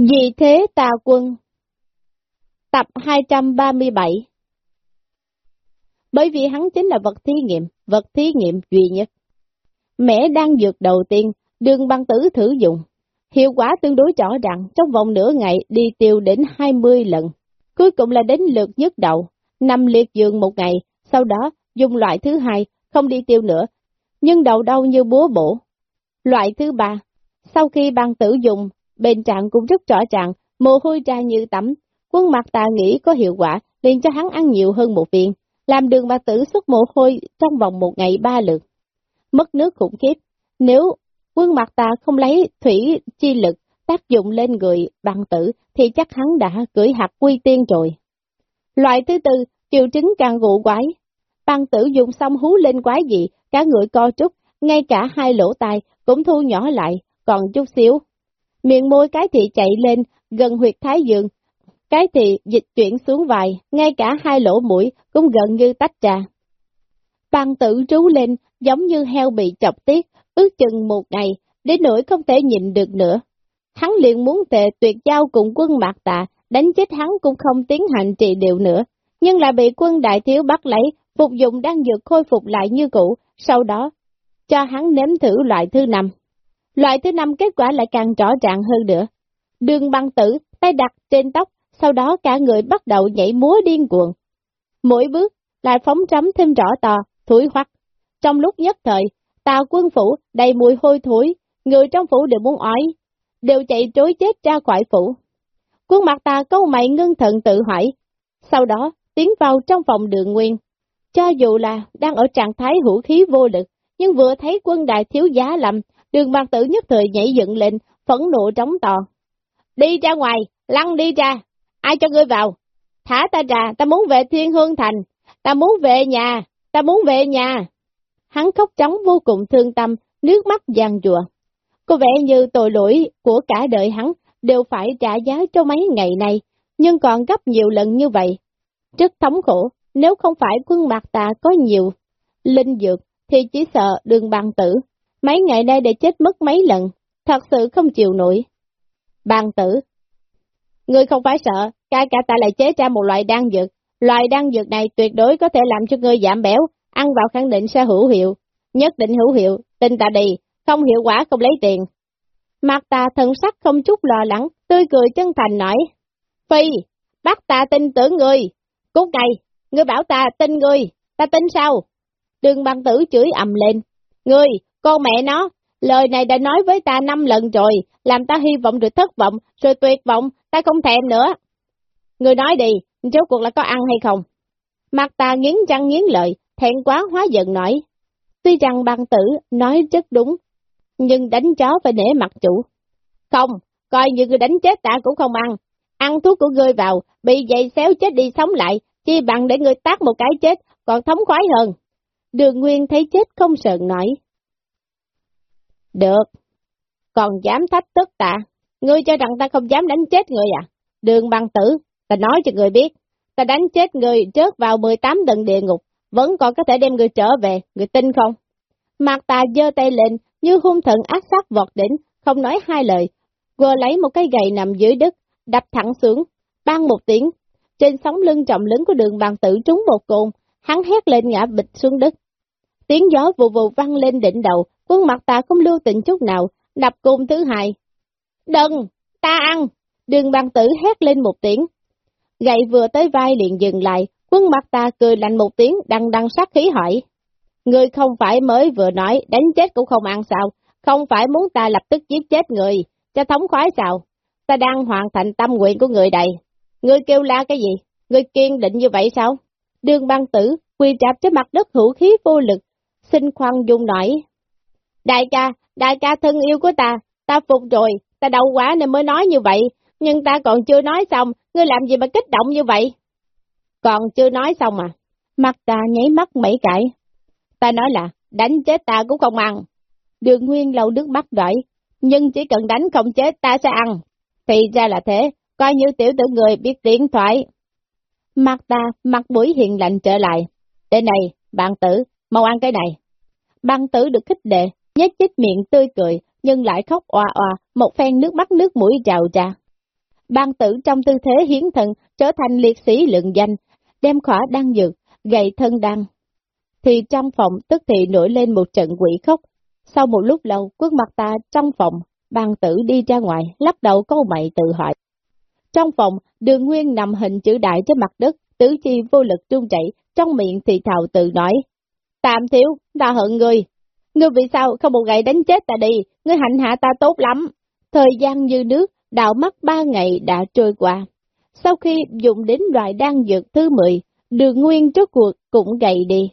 Vì thế tà quân Tập 237 Bởi vì hắn chính là vật thí nghiệm, vật thí nghiệm duy nhất. Mẹ đang dược đầu tiên, đường băng tử thử dụng. Hiệu quả tương đối rõ ràng, trong vòng nửa ngày đi tiêu đến 20 lần. Cuối cùng là đến lượt nhất đầu, nằm liệt giường một ngày, sau đó dùng loại thứ hai, không đi tiêu nữa, nhưng đầu đau như búa bổ. Loại thứ ba, sau khi băng tử dùng, bên trạng cũng rất rõ ràng, mồ hôi ra như tắm, quân mặt tà nghĩ có hiệu quả, liền cho hắn ăn nhiều hơn một viên, làm đường bạc tử xuất mồ hôi trong vòng một ngày ba lượt. Mất nước khủng khiếp, nếu quân mặt tà không lấy thủy chi lực tác dụng lên người bằng tử, thì chắc hắn đã cưỡi hạt quy tiên rồi. Loại thứ tư, triệu chứng càng gụ quái. Bằng tử dùng xong hú lên quái gì, cả người co trúc, ngay cả hai lỗ tai cũng thu nhỏ lại, còn chút xíu. Miệng môi cái thị chạy lên, gần huyệt thái dương, cái thị dịch chuyển xuống vài, ngay cả hai lỗ mũi cũng gần như tách ra. bàn tử trú lên, giống như heo bị chọc tiết, ước chừng một ngày, đến nỗi không thể nhịn được nữa. Hắn liền muốn tệ tuyệt giao cùng quân mạc tạ, đánh chết hắn cũng không tiến hành trị liệu nữa, nhưng lại bị quân đại thiếu bắt lấy, phục dụng đang dược khôi phục lại như cũ, sau đó cho hắn nếm thử loại thứ năm. Loại thứ năm kết quả lại càng rõ ràng hơn nữa. Đường băng tử, tay đặt trên tóc, sau đó cả người bắt đầu nhảy múa điên cuồng. Mỗi bước lại phóng trắm thêm rõ to, thối hoắc. Trong lúc nhất thời, tàu quân phủ đầy mùi hôi thối, người trong phủ đều muốn ói, đều chạy trối chết ra khỏi phủ. Quân mặt ta câu mày ngưng thận tự hỏi, sau đó tiến vào trong phòng đường nguyên. Cho dù là đang ở trạng thái hữu khí vô lực, nhưng vừa thấy quân đại thiếu giá lầm, đường bạc tử nhất thời nhảy dựng lên, phẫn nộ trống to. Đi ra ngoài, lăn đi ra, ai cho ngươi vào? Thả ta ra, ta muốn về thiên hương thành, ta muốn về nhà, ta muốn về nhà. Hắn khóc trống vô cùng thương tâm, nước mắt giàn rùa. Có vẻ như tội lỗi của cả đời hắn đều phải trả giá cho mấy ngày này, nhưng còn gấp nhiều lần như vậy. Rất thống khổ, nếu không phải quân mặt ta có nhiều linh dược, thì chỉ sợ đường bàn tử. Mấy ngày nay để chết mất mấy lần, thật sự không chịu nổi. Bàn tử, Ngươi không phải sợ, ca cả ta lại chế ra một loại đan dược. Loại đan dược này tuyệt đối có thể làm cho ngươi giảm béo, ăn vào khẳng định sẽ hữu hiệu. Nhất định hữu hiệu, tin ta đi, không hiệu quả không lấy tiền. Mặt ta thần sắc không chút lo lắng, tươi cười chân thành nói. Phi, bắt ta tin tưởng ngươi. Cút ngay, ngươi bảo ta tin ngươi, ta tin sao? Đường băng tử chửi ầm lên. Ngươi, con mẹ nó, lời này đã nói với ta năm lần rồi, làm ta hy vọng rồi thất vọng, rồi tuyệt vọng, ta không thèm nữa. Người nói đi, rốt cuộc là có ăn hay không? Mặt ta nghiến răng nghiến lợi, thẹn quá hóa giận nói. Tuy rằng băng tử nói rất đúng, nhưng đánh chó phải nể mặt chủ. Không, coi như người đánh chết ta cũng không ăn. Ăn thuốc của ngươi vào, bị dày xéo chết đi sống lại, chi bằng để ngươi tác một cái chết, còn thống khoái hơn. Đường Nguyên thấy chết không sợ nói. Được, còn dám thách tức ta, Ngươi cho rằng ta không dám đánh chết người à? Đường băng tử, ta nói cho người biết, ta đánh chết người trước vào 18 tầng địa ngục, vẫn còn có thể đem người trở về, người tin không? Mặt ta giơ tay lên, như hung thần ác sát vọt đỉnh, không nói hai lời, vừa lấy một cái gậy nằm dưới đất, đập thẳng xuống, bang một tiếng, trên sóng lưng trọng lớn của đường bàn tử trúng một cồn, hắn hét lên ngã bịch xuống đất. Tiếng gió vù vù văng lên đỉnh đầu, quân mặt ta không lưu tình chút nào, đập cung thứ hai, Đừng, ta ăn. Đường băng tử hét lên một tiếng. Gậy vừa tới vai liền dừng lại, quân mặt ta cười lạnh một tiếng, đằng đằng sát khí hỏi. Người không phải mới vừa nói, đánh chết cũng không ăn sao, không phải muốn ta lập tức giết chết người, cho thống khoái sao, ta đang hoàn thành tâm nguyện của người đây. Người kêu la cái gì? Người kiên định như vậy sao? Đường băng tử, quỳ chạp trên mặt đất hữu khí vô lực, xin khoan dung nổi. Đại ca, đại ca thân yêu của ta, ta phục rồi, ta đau quá nên mới nói như vậy, nhưng ta còn chưa nói xong, ngươi làm gì mà kích động như vậy? Còn chưa nói xong à? Mặt ta nháy mắt mấy cãi. Ta nói là, đánh chết ta cũng không ăn. Đường Nguyên lâu nước mắt đợi, nhưng chỉ cần đánh không chết ta sẽ ăn. Thì ra là thế, coi như tiểu tử người biết tiếng thoại. Mặt ta, mặt mũi hiện lạnh trở lại. Đây này, bạn tử, mau ăn cái này. Bạn tử được khích lệ, nhếch chích miệng tươi cười, nhưng lại khóc oà oà, một phen nước mắt nước mũi trào ra. ban tử trong tư thế hiến thần trở thành liệt sĩ lượng danh, đem khỏa đăng dược, gầy thân đăng. Thì trong phòng tức thì nổi lên một trận quỷ khóc. Sau một lúc lâu, quốc mặt ta trong phòng, ban tử đi ra ngoài, lắc đầu câu mày tự hỏi. Trong phòng, đường nguyên nằm hình chữ đại trên mặt đất, tứ chi vô lực trung chảy, trong miệng thì thào tự nói. Tạm thiếu, ta hận người. Ngươi vì sao không một ngày đánh chết ta đi, ngươi hạnh hạ ta tốt lắm. Thời gian như nước, đạo mắt ba ngày đã trôi qua. Sau khi dùng đến loại đan dược thứ 10, đường nguyên trước cuộc cũng gầy đi.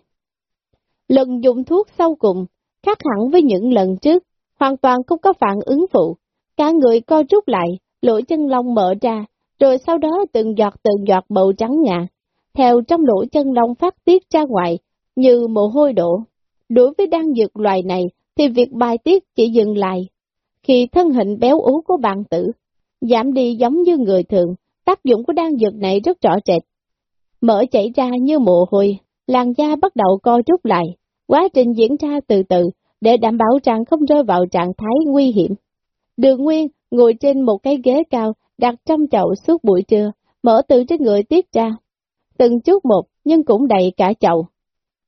Lần dùng thuốc sau cùng, khác hẳn với những lần trước, hoàn toàn không có phản ứng phụ. Cả người co rút lại, lỗ chân lông mở ra, rồi sau đó từng giọt từng giọt màu trắng ngà, theo trong lỗ chân lông phát tiết ra ngoài, như mồ hôi đổ. Đối với đan dược loài này, thì việc bài tiết chỉ dừng lại. Khi thân hình béo ú của bạn tử, giảm đi giống như người thường, tác dụng của đan dược này rất rõ rệt. Mỡ chảy ra như mồ hôi, làn da bắt đầu co rút lại, quá trình diễn ra từ từ, để đảm bảo rằng không rơi vào trạng thái nguy hiểm. Đường Nguyên ngồi trên một cái ghế cao, đặt trong chậu suốt buổi trưa, mở từ trên người tiết ra. Từng chút một, nhưng cũng đầy cả chậu.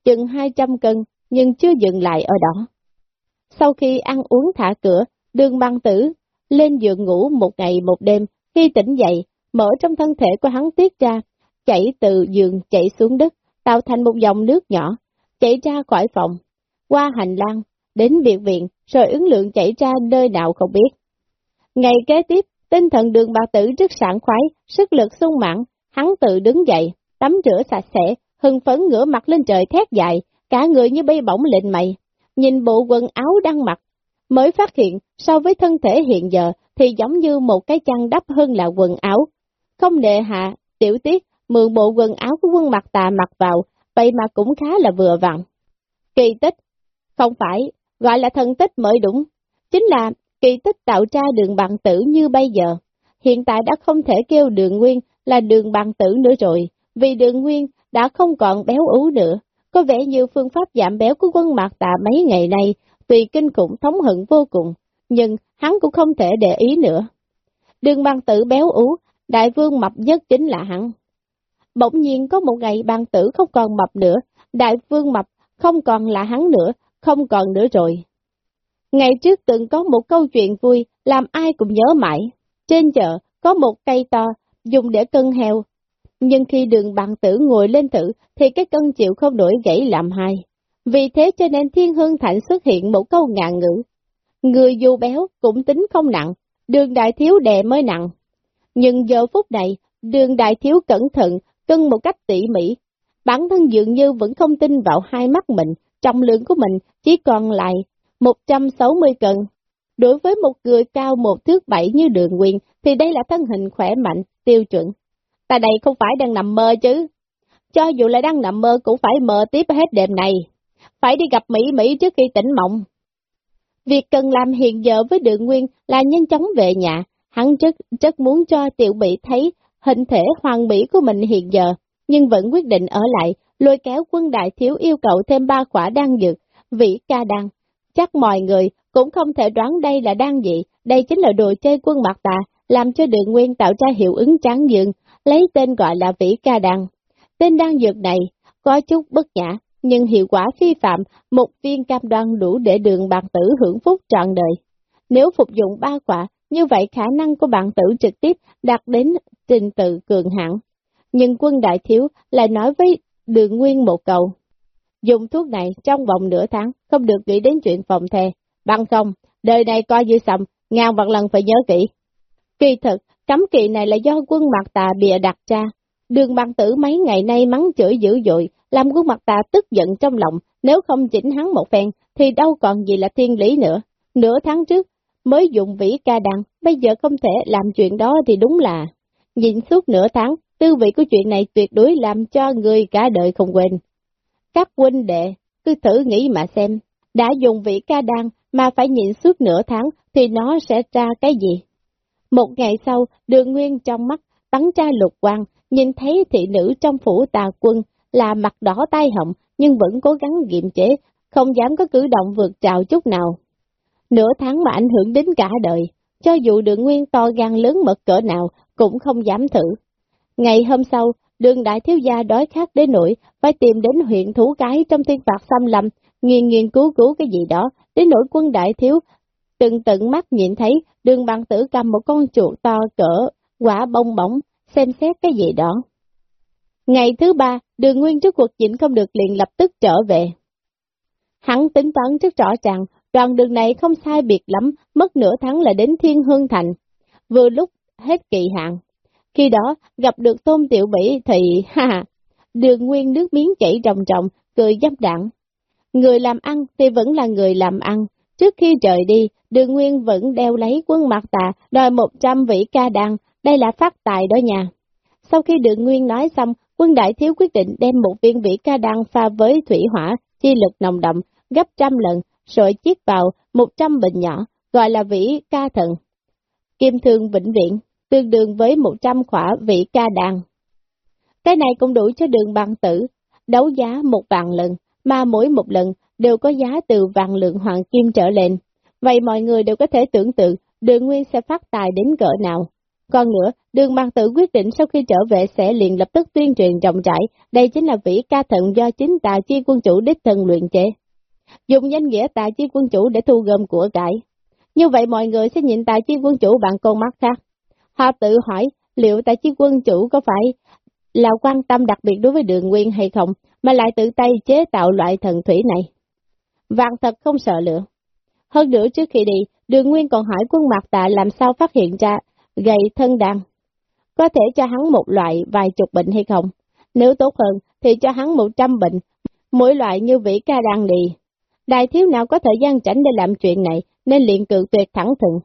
Chừng 200 cân, nhưng chưa dừng lại ở đó. Sau khi ăn uống thả cửa, đường băng tử lên giường ngủ một ngày một đêm, khi tỉnh dậy, mở trong thân thể của hắn tiết ra, chảy từ giường chảy xuống đất, tạo thành một dòng nước nhỏ, chảy ra khỏi phòng, qua hành lang, đến biệt viện, rồi ứng lượng chảy ra nơi nào không biết. Ngày kế tiếp, tinh thần đường bà tử rất sảng khoái, sức lực sung mãn, hắn tự đứng dậy, tắm rửa sạch sẽ, hưng phấn ngửa mặt lên trời thét dài, cả người như bay bổng lên mày. Nhìn bộ quần áo đang mặc, mới phát hiện so với thân thể hiện giờ thì giống như một cái chăn đắp hơn là quần áo. Không nề hạ, tiểu tiết, mượn bộ quần áo của quân mặt tà mặc vào, vậy mà cũng khá là vừa vặn. Kỳ tích, không phải, gọi là thần tích mới đúng, chính là kỳ tích tạo ra đường bằng tử như bây giờ. Hiện tại đã không thể kêu đường nguyên là đường bằng tử nữa rồi, vì đường nguyên đã không còn béo ú nữa. Có vẻ như phương pháp giảm béo của quân mạc tạ mấy ngày nay, tùy kinh khủng thống hận vô cùng, nhưng hắn cũng không thể để ý nữa. Đường bàn tử béo ú, đại vương mập nhất chính là hắn. Bỗng nhiên có một ngày bàn tử không còn mập nữa, đại vương mập không còn là hắn nữa, không còn nữa rồi. Ngày trước từng có một câu chuyện vui, làm ai cũng nhớ mãi. Trên chợ, có một cây to, dùng để cân heo. Nhưng khi đường bằng tử ngồi lên thử, thì cái cân chịu không nổi gãy làm hai. Vì thế cho nên Thiên Hương Thạnh xuất hiện một câu ngạn ngữ. Người dù béo cũng tính không nặng, đường đại thiếu đè mới nặng. Nhưng giờ phút này, đường đại thiếu cẩn thận, cân một cách tỉ mỉ. Bản thân dường như vẫn không tin vào hai mắt mình, trọng lượng của mình chỉ còn lại 160 cân. Đối với một người cao một thước bảy như đường quyền thì đây là thân hình khỏe mạnh, tiêu chuẩn. Ta đây không phải đang nằm mơ chứ. Cho dù là đang nằm mơ cũng phải mơ tiếp hết đêm này. Phải đi gặp Mỹ Mỹ trước khi tỉnh mộng. Việc cần làm hiện giờ với đường nguyên là nhanh chóng về nhà. Hắn rất, rất muốn cho tiểu bị thấy hình thể hoàng mỹ của mình hiện giờ, nhưng vẫn quyết định ở lại, lôi kéo quân đại thiếu yêu cầu thêm ba quả đan dược, vĩ ca đan. Chắc mọi người cũng không thể đoán đây là đan gì, đây chính là đồ chơi quân mặt tà, làm cho đường nguyên tạo ra hiệu ứng tráng dương, lấy tên gọi là vĩ ca đăng, Tên đan dược này có chút bất nhã, nhưng hiệu quả phi phạm, một viên cam đoan đủ để đường bạc tử hưởng phúc trọn đời. Nếu phục dụng ba quả, như vậy khả năng của bạn tử trực tiếp đạt đến trình tự cường hạng. Nhưng quân đại thiếu lại nói với đường nguyên một cầu. Dùng thuốc này trong vòng nửa tháng, không được nghĩ đến chuyện phòng thề. Bằng không, đời này coi như sầm, ngàn vạn lần phải nhớ kỹ. Kỳ thực, cấm kỵ này là do quân mặt tà bịa đặt ra. Đường bằng tử mấy ngày nay mắng chửi dữ dội, làm quân mặt tà tức giận trong lòng, nếu không chỉnh hắn một phen, thì đâu còn gì là thiên lý nữa. Nửa tháng trước, mới dùng vĩ ca đăng, bây giờ không thể làm chuyện đó thì đúng là... Nhìn suốt nửa tháng, tư vị của chuyện này tuyệt đối làm cho người cả đời không quên. Các huynh đệ, cứ thử nghĩ mà xem, đã dùng vị ca đan mà phải nhịn suốt nửa tháng thì nó sẽ ra cái gì? Một ngày sau, đường nguyên trong mắt bắn ra lục quang, nhìn thấy thị nữ trong phủ tà quân là mặt đỏ tai hồng, nhưng vẫn cố gắng kiềm chế, không dám có cử động vượt trào chút nào. Nửa tháng mà ảnh hưởng đến cả đời, cho dù đường nguyên to gan lớn mật cỡ nào cũng không dám thử. Ngày hôm sau, đường đại thiếu gia đói khát đến nỗi phải tìm đến huyện thú cái trong thiên phạt xâm lâm, nghiên nghiên cứu cứu cái gì đó, đến nỗi quân đại thiếu từng tận mắt nhìn thấy đường bằng tử cầm một con chuột to cỡ, quả bông bóng, xem xét cái gì đó. Ngày thứ ba, đường nguyên trước cuộc nhịn không được liền lập tức trở về. Hắn tính toán rất rõ ràng, đoạn đường này không sai biệt lắm, mất nửa tháng là đến Thiên Hương Thành. Vừa lúc hết kỳ hạn. Khi đó, gặp được Tôn Tiểu Bỉ thì, ha đường nguyên nước miếng chảy ròng ròng, cười dâm đặng. Người làm ăn thì vẫn là người làm ăn. Trước khi rời đi, đường nguyên vẫn đeo lấy quân mặt tà, đòi 100 vị ca đăng, đây là phát tài đó nha. Sau khi đường nguyên nói xong, quân đại thiếu quyết định đem một viên vĩ ca đăng pha với thủy hỏa, chi lực nồng đậm, gấp trăm lần, rồi chiết vào 100 bình nhỏ, gọi là vĩ ca thần. Kim thương vĩnh viễn, tương đương với 100 khỏa vĩ ca đan. Cái này cũng đủ cho đường bằng tử, đấu giá một vạn lần, mà mỗi một lần đều có giá từ vạn lượng hoàng kim trở lên. Vậy mọi người đều có thể tưởng tượng đường nguyên sẽ phát tài đến cỡ nào. Còn nữa, đường bằng tử quyết định sau khi trở về sẽ liền lập tức tuyên truyền rộng rãi, đây chính là vĩ ca thận do chính tà chi quân chủ đích thân luyện chế. Dùng danh nghĩa tà chi quân chủ để thu gom của cải. Như vậy mọi người sẽ nhìn tà chi quân chủ bằng con mắt khác. Họ tự hỏi liệu tà chi quân chủ có phải là quan tâm đặc biệt đối với đường nguyên hay không, mà lại tự tay chế tạo loại thần thủy này. Vàng thật không sợ lửa. Hơn nữa trước khi đi, đường nguyên còn hỏi quân mặt tạ làm sao phát hiện ra gầy thân đàn. Có thể cho hắn một loại vài chục bệnh hay không? Nếu tốt hơn thì cho hắn một trăm bệnh, mỗi loại như vĩ ca đan đi. Đại thiếu nào có thời gian tránh để làm chuyện này, nên liền cự tuyệt thẳng thừng.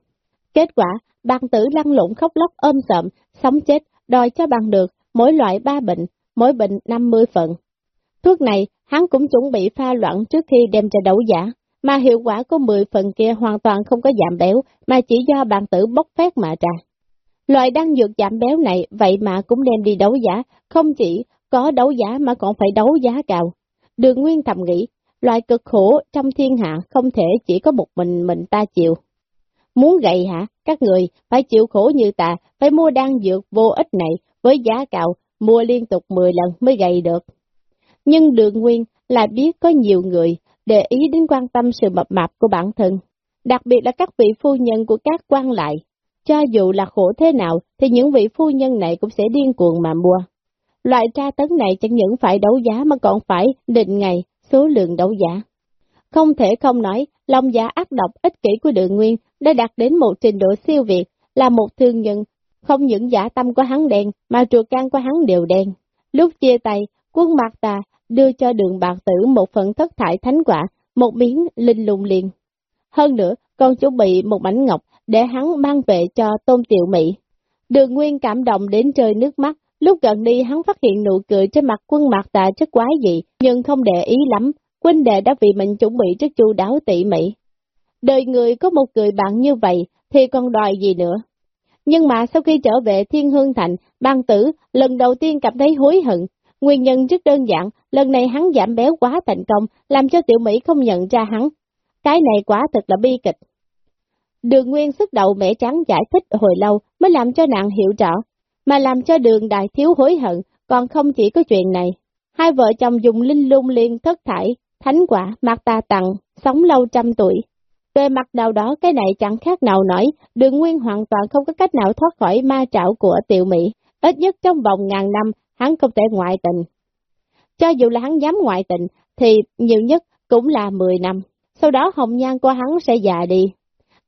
Kết quả, bằng tử lăn lộn khóc lóc ôm sợm, sống chết, đòi cho bằng được, mỗi loại ba bệnh, mỗi bệnh 50 phần. Thuốc này, hắn cũng chuẩn bị pha loạn trước khi đem ra đấu giả, mà hiệu quả của 10 phần kia hoàn toàn không có giảm béo, mà chỉ do bạn tử bốc phét mà ra. Loại đăng dược giảm béo này vậy mà cũng đem đi đấu giá, không chỉ có đấu giá mà còn phải đấu giá cao. Đường Nguyên thầm nghĩ, loại cực khổ trong thiên hạ không thể chỉ có một mình mình ta chịu. Muốn gầy hả, các người phải chịu khổ như ta, phải mua đan dược vô ích này với giá cao, mua liên tục 10 lần mới gầy được. Nhưng đường Nguyên lại biết có nhiều người để ý đến quan tâm sự mập mạp của bản thân, đặc biệt là các vị phu nhân của các quan lại. Cho dù là khổ thế nào thì những vị phu nhân này cũng sẽ điên cuồng mà mua. Loại tra tấn này chẳng những phải đấu giá mà còn phải định ngày, số lượng đấu giá. Không thể không nói, lòng giả ác độc ích kỷ của đường nguyên đã đạt đến một trình độ siêu việt, là một thương nhân, không những giả tâm của hắn đen mà ruột can của hắn đều đen. Lúc chia tay, quân mặt Tà đưa cho đường bạc tử một phần thất thải thánh quả, một miếng linh lùng liền. Hơn nữa, còn chuẩn bị một mảnh ngọc để hắn mang về cho tôn tiểu mỹ. Đường Nguyên cảm động đến rơi nước mắt, lúc gần đi hắn phát hiện nụ cười trên mặt quân mạc tà rất quái dị, nhưng không để ý lắm, quân đệ đã vì mình chuẩn bị rất chu đáo tỉ mỉ. Đời người có một người bạn như vậy, thì còn đòi gì nữa? Nhưng mà sau khi trở về Thiên Hương Thành, ban tử lần đầu tiên cảm thấy hối hận. Nguyên nhân rất đơn giản, lần này hắn giảm béo quá thành công, làm cho tiểu Mỹ không nhận ra hắn. Cái này quá thật là bi kịch. Đường Nguyên sức đầu mẻ trắng giải thích hồi lâu mới làm cho nàng hiểu rõ, mà làm cho đường đại thiếu hối hận, còn không chỉ có chuyện này. Hai vợ chồng dùng linh lung liên thất thải, thánh quả, mặt tà tặng, sống lâu trăm tuổi. Về mặt nào đó cái này chẳng khác nào nói, đường nguyên hoàn toàn không có cách nào thoát khỏi ma trảo của tiểu Mỹ, ít nhất trong vòng ngàn năm, hắn không thể ngoại tình. Cho dù là hắn dám ngoại tình, thì nhiều nhất cũng là 10 năm, sau đó hồng nhan của hắn sẽ già đi.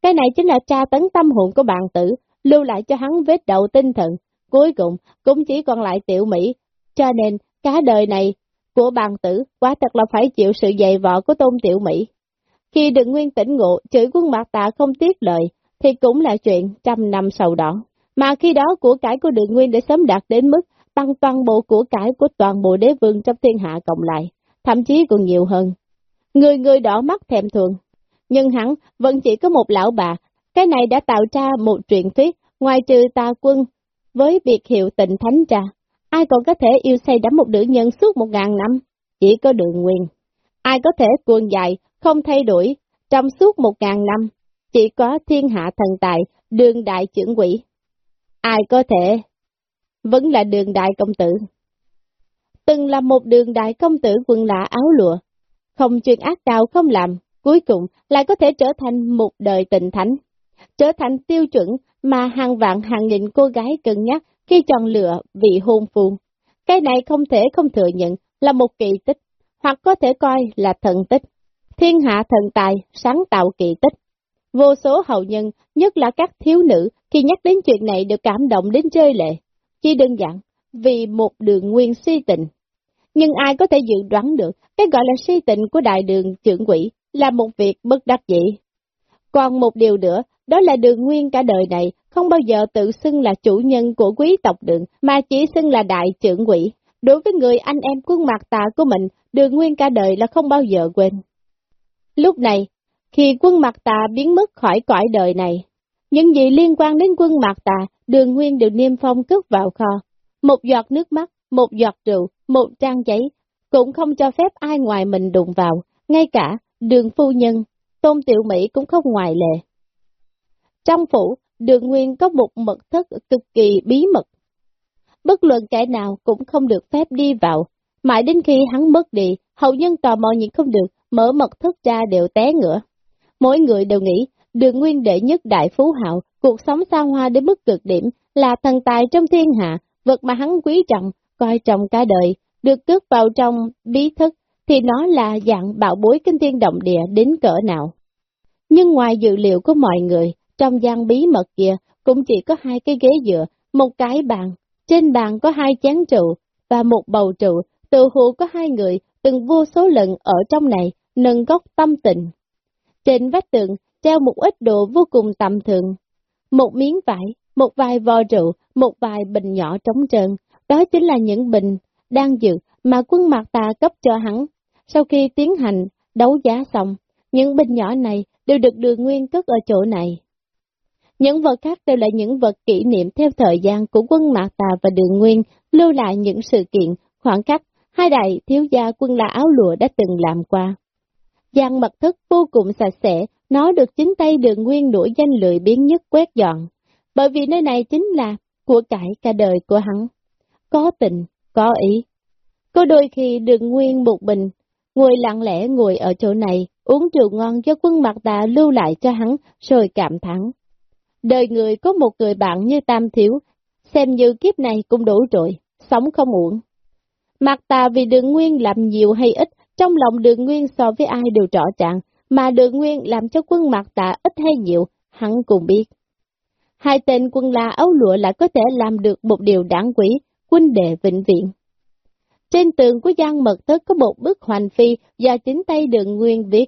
Cái này chính là tra tấn tâm hồn của bạn tử, lưu lại cho hắn vết đầu tinh thần, cuối cùng cũng chỉ còn lại tiểu Mỹ, cho nên cả đời này của bàn tử quá thật là phải chịu sự dày vọ của tôn tiểu Mỹ. Khi được nguyên tỉnh ngộ, chửi quân mạc tạ không tiếc lời, thì cũng là chuyện trăm năm sau đó. Mà khi đó của cải của đường nguyên đã sớm đạt đến mức tăng toàn bộ của cải của toàn bộ đế vương trong thiên hạ cộng lại, thậm chí còn nhiều hơn. Người người đỏ mắt thèm thuồng, nhưng hắn vẫn chỉ có một lão bà, cái này đã tạo ra một truyền thuyết, ngoài trừ tà quân, với biệt hiệu tịnh thánh trà, ai còn có thể yêu say đắm một nữ nhân suốt một ngàn năm, chỉ có đường nguyên. Ai có thể cuồng dài, không thay đổi, trong suốt một ngàn năm, chỉ có thiên hạ thần tài, đường đại trưởng quỷ. ai có thể, vẫn là đường đại công tử. Từng là một đường đại công tử quần lạ áo lụa, không chuyện ác đạo không làm, cuối cùng lại có thể trở thành một đời tình thánh, trở thành tiêu chuẩn mà hàng vạn hàng nghìn cô gái cân nhắc khi chọn lựa vị hôn phu. Cái này không thể không thừa nhận là một kỳ tích, hoặc có thể coi là thần tích. Thiên hạ thần tài, sáng tạo kỳ tích. Vô số hậu nhân, nhất là các thiếu nữ, khi nhắc đến chuyện này đều cảm động đến chơi lệ. Chỉ đơn giản, vì một đường nguyên si tình. Nhưng ai có thể dự đoán được, cái gọi là si tình của đại đường trưởng quỷ là một việc bất đắc dĩ. Còn một điều nữa, đó là đường nguyên cả đời này, không bao giờ tự xưng là chủ nhân của quý tộc đường, mà chỉ xưng là đại trưởng quỷ. Đối với người anh em quân mặt tà của mình, đường nguyên cả đời là không bao giờ quên. Lúc này, khi quân mặt tà biến mất khỏi cõi đời này, những gì liên quan đến quân mạc tà, đường nguyên đều niêm phong cất vào kho. Một giọt nước mắt, một giọt rượu, một trang giấy, cũng không cho phép ai ngoài mình đụng vào, ngay cả đường phu nhân, tôn tiểu Mỹ cũng không ngoài lệ. Trong phủ, đường nguyên có một mật thất cực kỳ bí mật. Bất luận kẻ nào cũng không được phép đi vào, mãi đến khi hắn mất đi, hậu nhân tò mò nhìn không được, mở mật thất ra đều té ngửa. Mỗi người đều nghĩ, đường nguyên đệ nhất đại phú hạo, cuộc sống xa hoa đến mức cực điểm, là thần tài trong thiên hạ, vật mà hắn quý trọng, coi trọng cả đời, được cất vào trong bí thức, thì nó là dạng bạo bối kinh thiên động địa đến cỡ nào. Nhưng ngoài dự liệu của mọi người, trong gian bí mật kia cũng chỉ có hai cái ghế dựa, một cái bàn, trên bàn có hai chén rượu và một bầu rượu, tự hụ có hai người từng vô số lần ở trong này nâng góc tâm tình. Trên vách tường treo một ít đồ vô cùng tầm thường, một miếng vải, một vài vò rượu, một vài bình nhỏ trống trơn, đó chính là những bình đang dự mà quân mạc tà cấp cho hắn. Sau khi tiến hành đấu giá xong, những bình nhỏ này đều được đường nguyên cất ở chỗ này. Những vật khác đều là những vật kỷ niệm theo thời gian của quân Mạc Tà và Đường Nguyên, lưu lại những sự kiện, khoảng cách, hai đại thiếu gia quân là áo lụa đã từng làm qua. Giang mật thất vô cùng sạch sẽ, nó được chính tay Đường Nguyên đuổi danh lười biến nhất quét dọn, bởi vì nơi này chính là của cải cả đời của hắn. Có tình, có ý. Có đôi khi Đường Nguyên một mình, ngồi lặng lẽ ngồi ở chỗ này, uống rượu ngon do quân mặt Tà lưu lại cho hắn, rồi cảm thắng. Đời người có một người bạn như Tam Thiếu, xem như kiếp này cũng đủ rồi, sống không uổng. Mặt tà vì đường nguyên làm nhiều hay ít, trong lòng đường nguyên so với ai đều rõ ràng, mà đường nguyên làm cho quân mặt tà ít hay nhiều, hắn cũng biết. Hai tên quân la áo lụa lại có thể làm được một điều đáng quý, quân đệ vĩnh viễn. Trên tường của gian mật thất có một bức hoành phi do chính tay đường nguyên viết.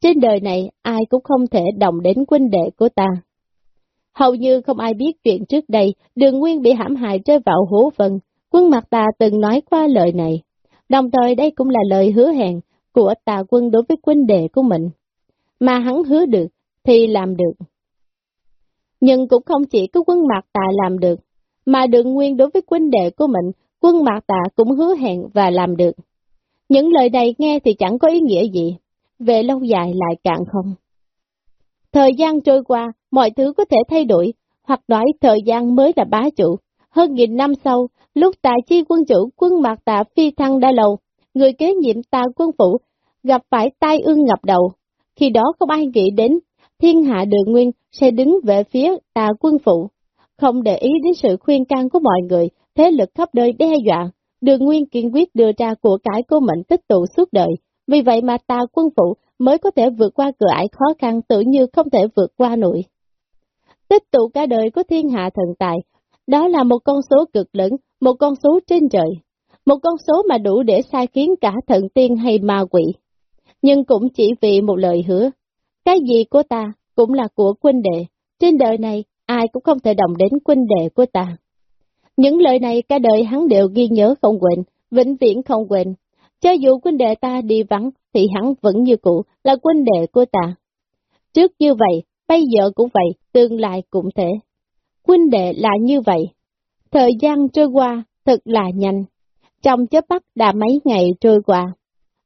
Trên đời này ai cũng không thể động đến quân đệ của ta. Hầu như không ai biết chuyện trước đây, đường nguyên bị hãm hại rơi vào hố vần, Quân mặt tà từng nói qua lời này. Đồng thời đây cũng là lời hứa hẹn của tà quân đối với quân đệ của mình. Mà hắn hứa được, thì làm được. Nhưng cũng không chỉ có quân mạc tà làm được, mà đường nguyên đối với quân đệ của mình, quân mạc tà cũng hứa hẹn và làm được. Những lời này nghe thì chẳng có ý nghĩa gì, về lâu dài lại càng không. Thời gian trôi qua, mọi thứ có thể thay đổi, hoặc nói thời gian mới là bá chủ. Hơn nghìn năm sau, lúc tài chi quân chủ quân mạc tạ phi thăng đa lầu, người kế nhiệm tà quân phủ gặp phải tai ương ngập đầu. Khi đó không ai nghĩ đến thiên hạ đường nguyên sẽ đứng về phía tà quân phủ, không để ý đến sự khuyên can của mọi người, thế lực khắp nơi đe dọa. Đường Nguyên kiên quyết đưa ra của cải của mệnh tích tụ suốt đời, vì vậy mà tà quân phủ mới có thể vượt qua cửa ải khó khăn tự như không thể vượt qua nổi. Tích tụ cả đời của thiên hạ thần tài, đó là một con số cực lớn, một con số trên trời, một con số mà đủ để sai khiến cả thần tiên hay ma quỷ. Nhưng cũng chỉ vì một lời hứa, cái gì của ta cũng là của quân đệ, trên đời này ai cũng không thể động đến quân đệ của ta. Những lời này cả đời hắn đều ghi nhớ không quên, vĩnh viễn không quên. Cho dù quân đệ ta đi vắng, thì hắn vẫn như cũ, là quân đệ của ta. Trước như vậy, bây giờ cũng vậy, tương lai cũng thế. Quân đệ là như vậy. Thời gian trôi qua, thật là nhanh. Trong chớp mắt đã mấy ngày trôi qua.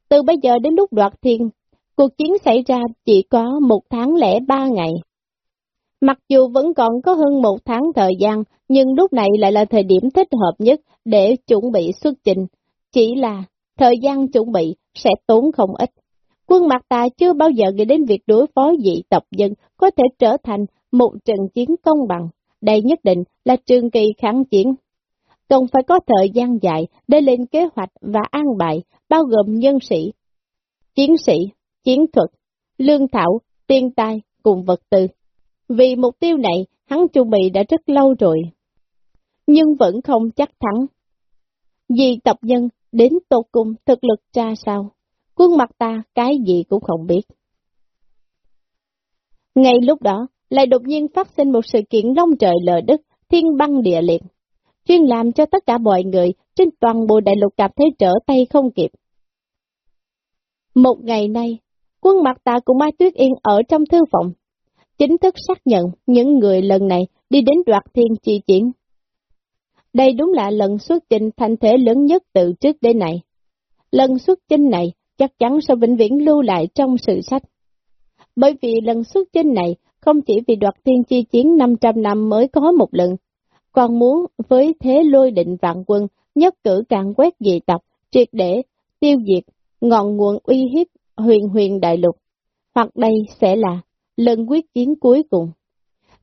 Từ bây giờ đến lúc đoạt thiên, cuộc chiến xảy ra chỉ có một tháng lẻ ba ngày. Mặc dù vẫn còn có hơn một tháng thời gian, nhưng lúc này lại là thời điểm thích hợp nhất để chuẩn bị xuất trình. Chỉ là thời gian chuẩn bị sẽ tốn không ít. Quân mặt ta chưa bao giờ nghĩ đến việc đối phó dị tộc dân có thể trở thành một trận chiến công bằng. Đây nhất định là trường kỳ kháng chiến. Cần phải có thời gian dài để lên kế hoạch và an bài, bao gồm nhân sĩ, chiến sĩ, chiến thuật, lương thảo, tiên tai cùng vật tư. Vì mục tiêu này, hắn chuẩn bị đã rất lâu rồi, nhưng vẫn không chắc thắng. Vì tập nhân đến tột cùng thực lực ra sao, quân mặt ta cái gì cũng không biết. Ngay lúc đó, lại đột nhiên phát sinh một sự kiện long trời lở đất, thiên băng địa liệt, chuyên làm cho tất cả mọi người trên toàn bộ đại lục cảm thấy trở tay không kịp. Một ngày nay, quân mặt ta cùng Mai Tuyết Yên ở trong thư phòng, chính thức xác nhận những người lần này đi đến đoạt thiên chi chiến. Đây đúng là lần xuất trình thành thể lớn nhất từ trước đến nay. Lần xuất trình này chắc chắn sẽ vĩnh viễn lưu lại trong sự sách. Bởi vì lần xuất trình này không chỉ vì đoạt thiên chi chiến 500 năm mới có một lần, còn muốn với thế lôi định vạn quân, nhất cử càng quét dị tộc, triệt để, tiêu diệt, ngọn nguồn uy hiếp huyền huyền đại lục. Hoặc đây sẽ là lần quyết chiến cuối cùng.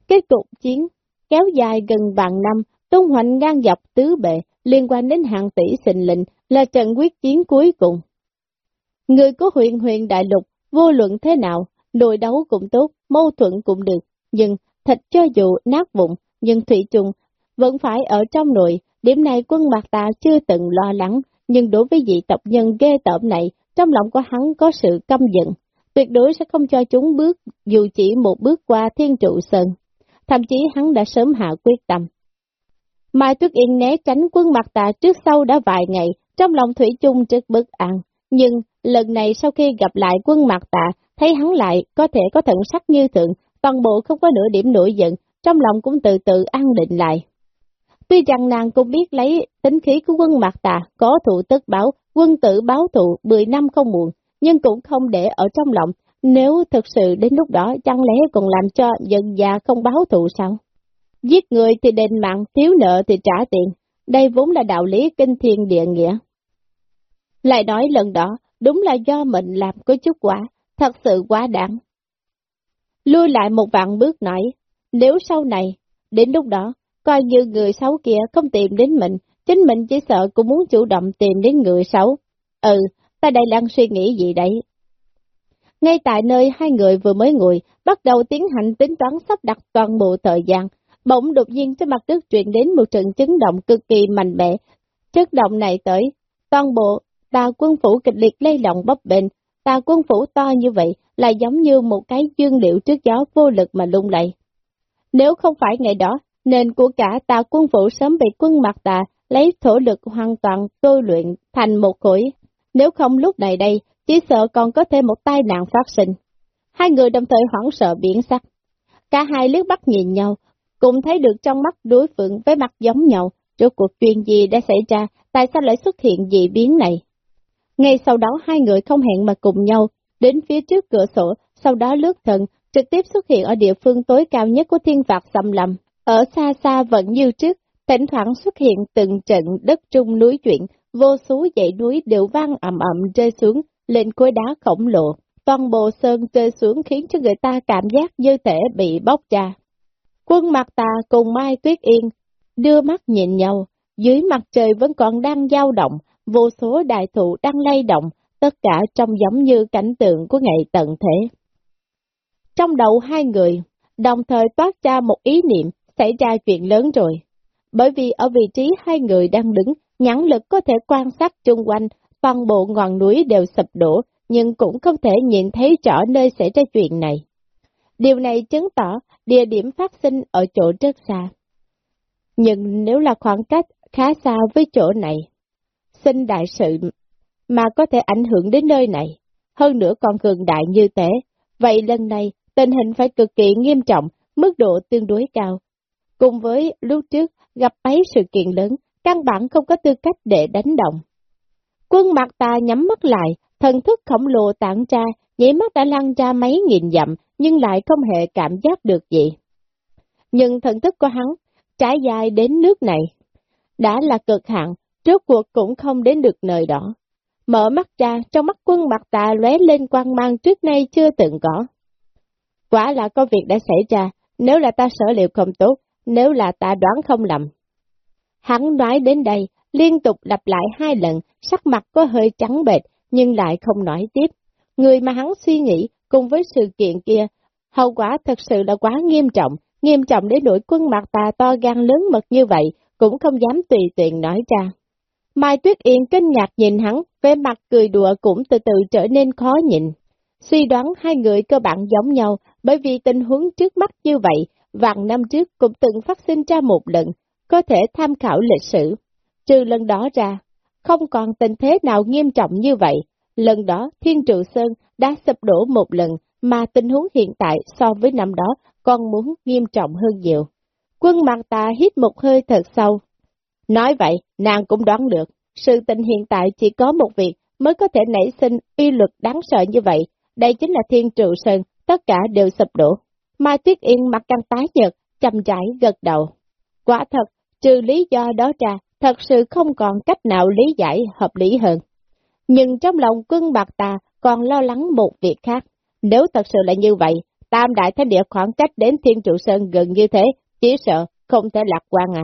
Kết cục chiến kéo dài gần vạn năm, tung hoành ngang dọc tứ bệ, liên quan đến hàng tỷ sinh lệnh là trận quyết chiến cuối cùng. Người của huyền huyền đại lục, vô luận thế nào, nội đấu cũng tốt, mâu thuẫn cũng được, nhưng thịt cho dù nát vụn, nhưng thủy chung vẫn phải ở trong nội, điểm này quân mặt ta chưa từng lo lắng, nhưng đối với vị tộc nhân ghê tởm này, trong lòng của hắn có sự căm giận, tuyệt đối sẽ không cho chúng bước dù chỉ một bước qua thiên trụ sơn. Thậm chí hắn đã sớm hạ quyết tâm. Mai Tuyết Yên né tránh quân mặt tà trước sau đã vài ngày, trong lòng Thủy chung rất bất an. Nhưng lần này sau khi gặp lại quân mặt tà, thấy hắn lại có thể có thận sắc như thượng, toàn bộ không có nửa điểm nổi giận, trong lòng cũng từ từ an định lại. Tuy rằng nàng cũng biết lấy tính khí của quân mặt tà, có thụ tức báo, quân tử báo thụ 10 năm không muộn, nhưng cũng không để ở trong lòng, nếu thực sự đến lúc đó chẳng lẽ còn làm cho dân già không báo thù sao? Giết người thì đền mạng, thiếu nợ thì trả tiền, đây vốn là đạo lý kinh thiên địa nghĩa. Lại nói lần đó, đúng là do mình làm có chút quá, thật sự quá đáng. Lui lại một vạn bước nói, nếu sau này, đến lúc đó, coi như người xấu kia không tìm đến mình, chính mình chỉ sợ cũng muốn chủ động tìm đến người xấu. Ừ, ta đây đang suy nghĩ gì đấy? Ngay tại nơi hai người vừa mới ngồi, bắt đầu tiến hành tính toán sắp đặt toàn bộ thời gian, bỗng đột nhiên trên mặt đất truyền đến một trận chấn động cực kỳ mạnh mẽ. Chất động này tới, toàn bộ tà quân phủ kịch liệt lay động bấp bệnh, tà quân phủ to như vậy là giống như một cái dương liệu trước gió vô lực mà lung lay. Nếu không phải ngày đó, nền của cả tà quân phủ sớm bị quân mặt tà lấy thổ lực hoàn toàn tôi luyện thành một khối. Nếu không lúc này đây, chỉ sợ còn có thêm một tai nạn phát sinh. Hai người đồng thời hoảng sợ biển sắc. Cả hai liếc bắt nhìn nhau, cũng thấy được trong mắt đối phương với mặt giống nhau, rốt cuộc chuyện gì đã xảy ra, tại sao lại xuất hiện dị biến này. Ngay sau đó hai người không hẹn mà cùng nhau, đến phía trước cửa sổ, sau đó lướt thần, trực tiếp xuất hiện ở địa phương tối cao nhất của thiên phạt xâm lầm Ở xa xa vẫn như trước, thỉnh thoảng xuất hiện từng trận đất trung núi chuyển, vô số dãy núi đều vang ầm ầm rơi xuống lên khối đá khổng lồ. Toàn bộ sơn rơi xuống khiến cho người ta cảm giác như thể bị bóc ra. Quân mặt tà cùng Mai Tuyết Yên đưa mắt nhìn nhau, dưới mặt trời vẫn còn đang dao động, vô số đại thụ đang lay động, tất cả trông giống như cảnh tượng của ngày tận thế. Trong đầu hai người, đồng thời toát ra một ý niệm, xảy ra chuyện lớn rồi. Bởi vì ở vị trí hai người đang đứng, nhãn lực có thể quan sát chung quanh, toàn bộ ngọn núi đều sập đổ, nhưng cũng không thể nhìn thấy rõ nơi xảy ra chuyện này. Điều này chứng tỏ địa điểm phát sinh ở chỗ rất xa. Nhưng nếu là khoảng cách khá xa với chỗ này, sinh đại sự mà có thể ảnh hưởng đến nơi này, hơn nữa còn cường đại như thế, vậy lần này tình hình phải cực kỳ nghiêm trọng, mức độ tương đối cao. Cùng với lúc trước gặp mấy sự kiện lớn, căn bản không có tư cách để đánh động. Quân mặt ta nhắm mắt lại, thần thức khổng lồ tản ra, nhảy mắt đã lăn ra mấy nghìn dặm, nhưng lại không hề cảm giác được gì. Nhưng thần thức của hắn, trải dài đến nước này, đã là cực hạn, trước cuộc cũng không đến được nơi đó. Mở mắt ra, trong mắt quân mặt tà lóe lên quang mang trước nay chưa từng có. Quả là có việc đã xảy ra, nếu là ta sở liệu không tốt, nếu là ta đoán không lầm. Hắn nói đến đây, liên tục lặp lại hai lần, sắc mặt có hơi trắng bệch, nhưng lại không nói tiếp. Người mà hắn suy nghĩ cùng với sự kiện kia, hậu quả thật sự là quá nghiêm trọng, nghiêm trọng đến nỗi quân mặt tà to gan lớn mật như vậy, cũng không dám tùy tiện nói ra. Mai Tuyết Yên kinh ngạc nhìn hắn, vẻ mặt cười đùa cũng từ từ trở nên khó nhịn. Suy đoán hai người cơ bản giống nhau, bởi vì tình huống trước mắt như vậy, vạn năm trước cũng từng phát sinh ra một lần, có thể tham khảo lịch sử. Trừ lần đó ra, không còn tình thế nào nghiêm trọng như vậy. Lần đó, Thiên Trụ Sơn đã sụp đổ một lần, mà tình huống hiện tại so với năm đó còn muốn nghiêm trọng hơn nhiều. Quân mặt ta hít một hơi thật sâu. Nói vậy, nàng cũng đoán được, sự tình hiện tại chỉ có một việc mới có thể nảy sinh uy luật đáng sợ như vậy, đây chính là Thiên Trụ Sơn, tất cả đều sụp đổ. Mai Tuyết Yên mặt căng tái nhợt, chậm rãi gật đầu. Quả thật, trừ lý do đó ra, thật sự không còn cách nào lý giải hợp lý hơn. Nhưng trong lòng quân bạc tà còn lo lắng một việc khác. Nếu thật sự là như vậy, Tam Đại Thánh Địa khoảng cách đến Thiên Trụ Sơn gần như thế, chỉ sợ không thể lạc quan à.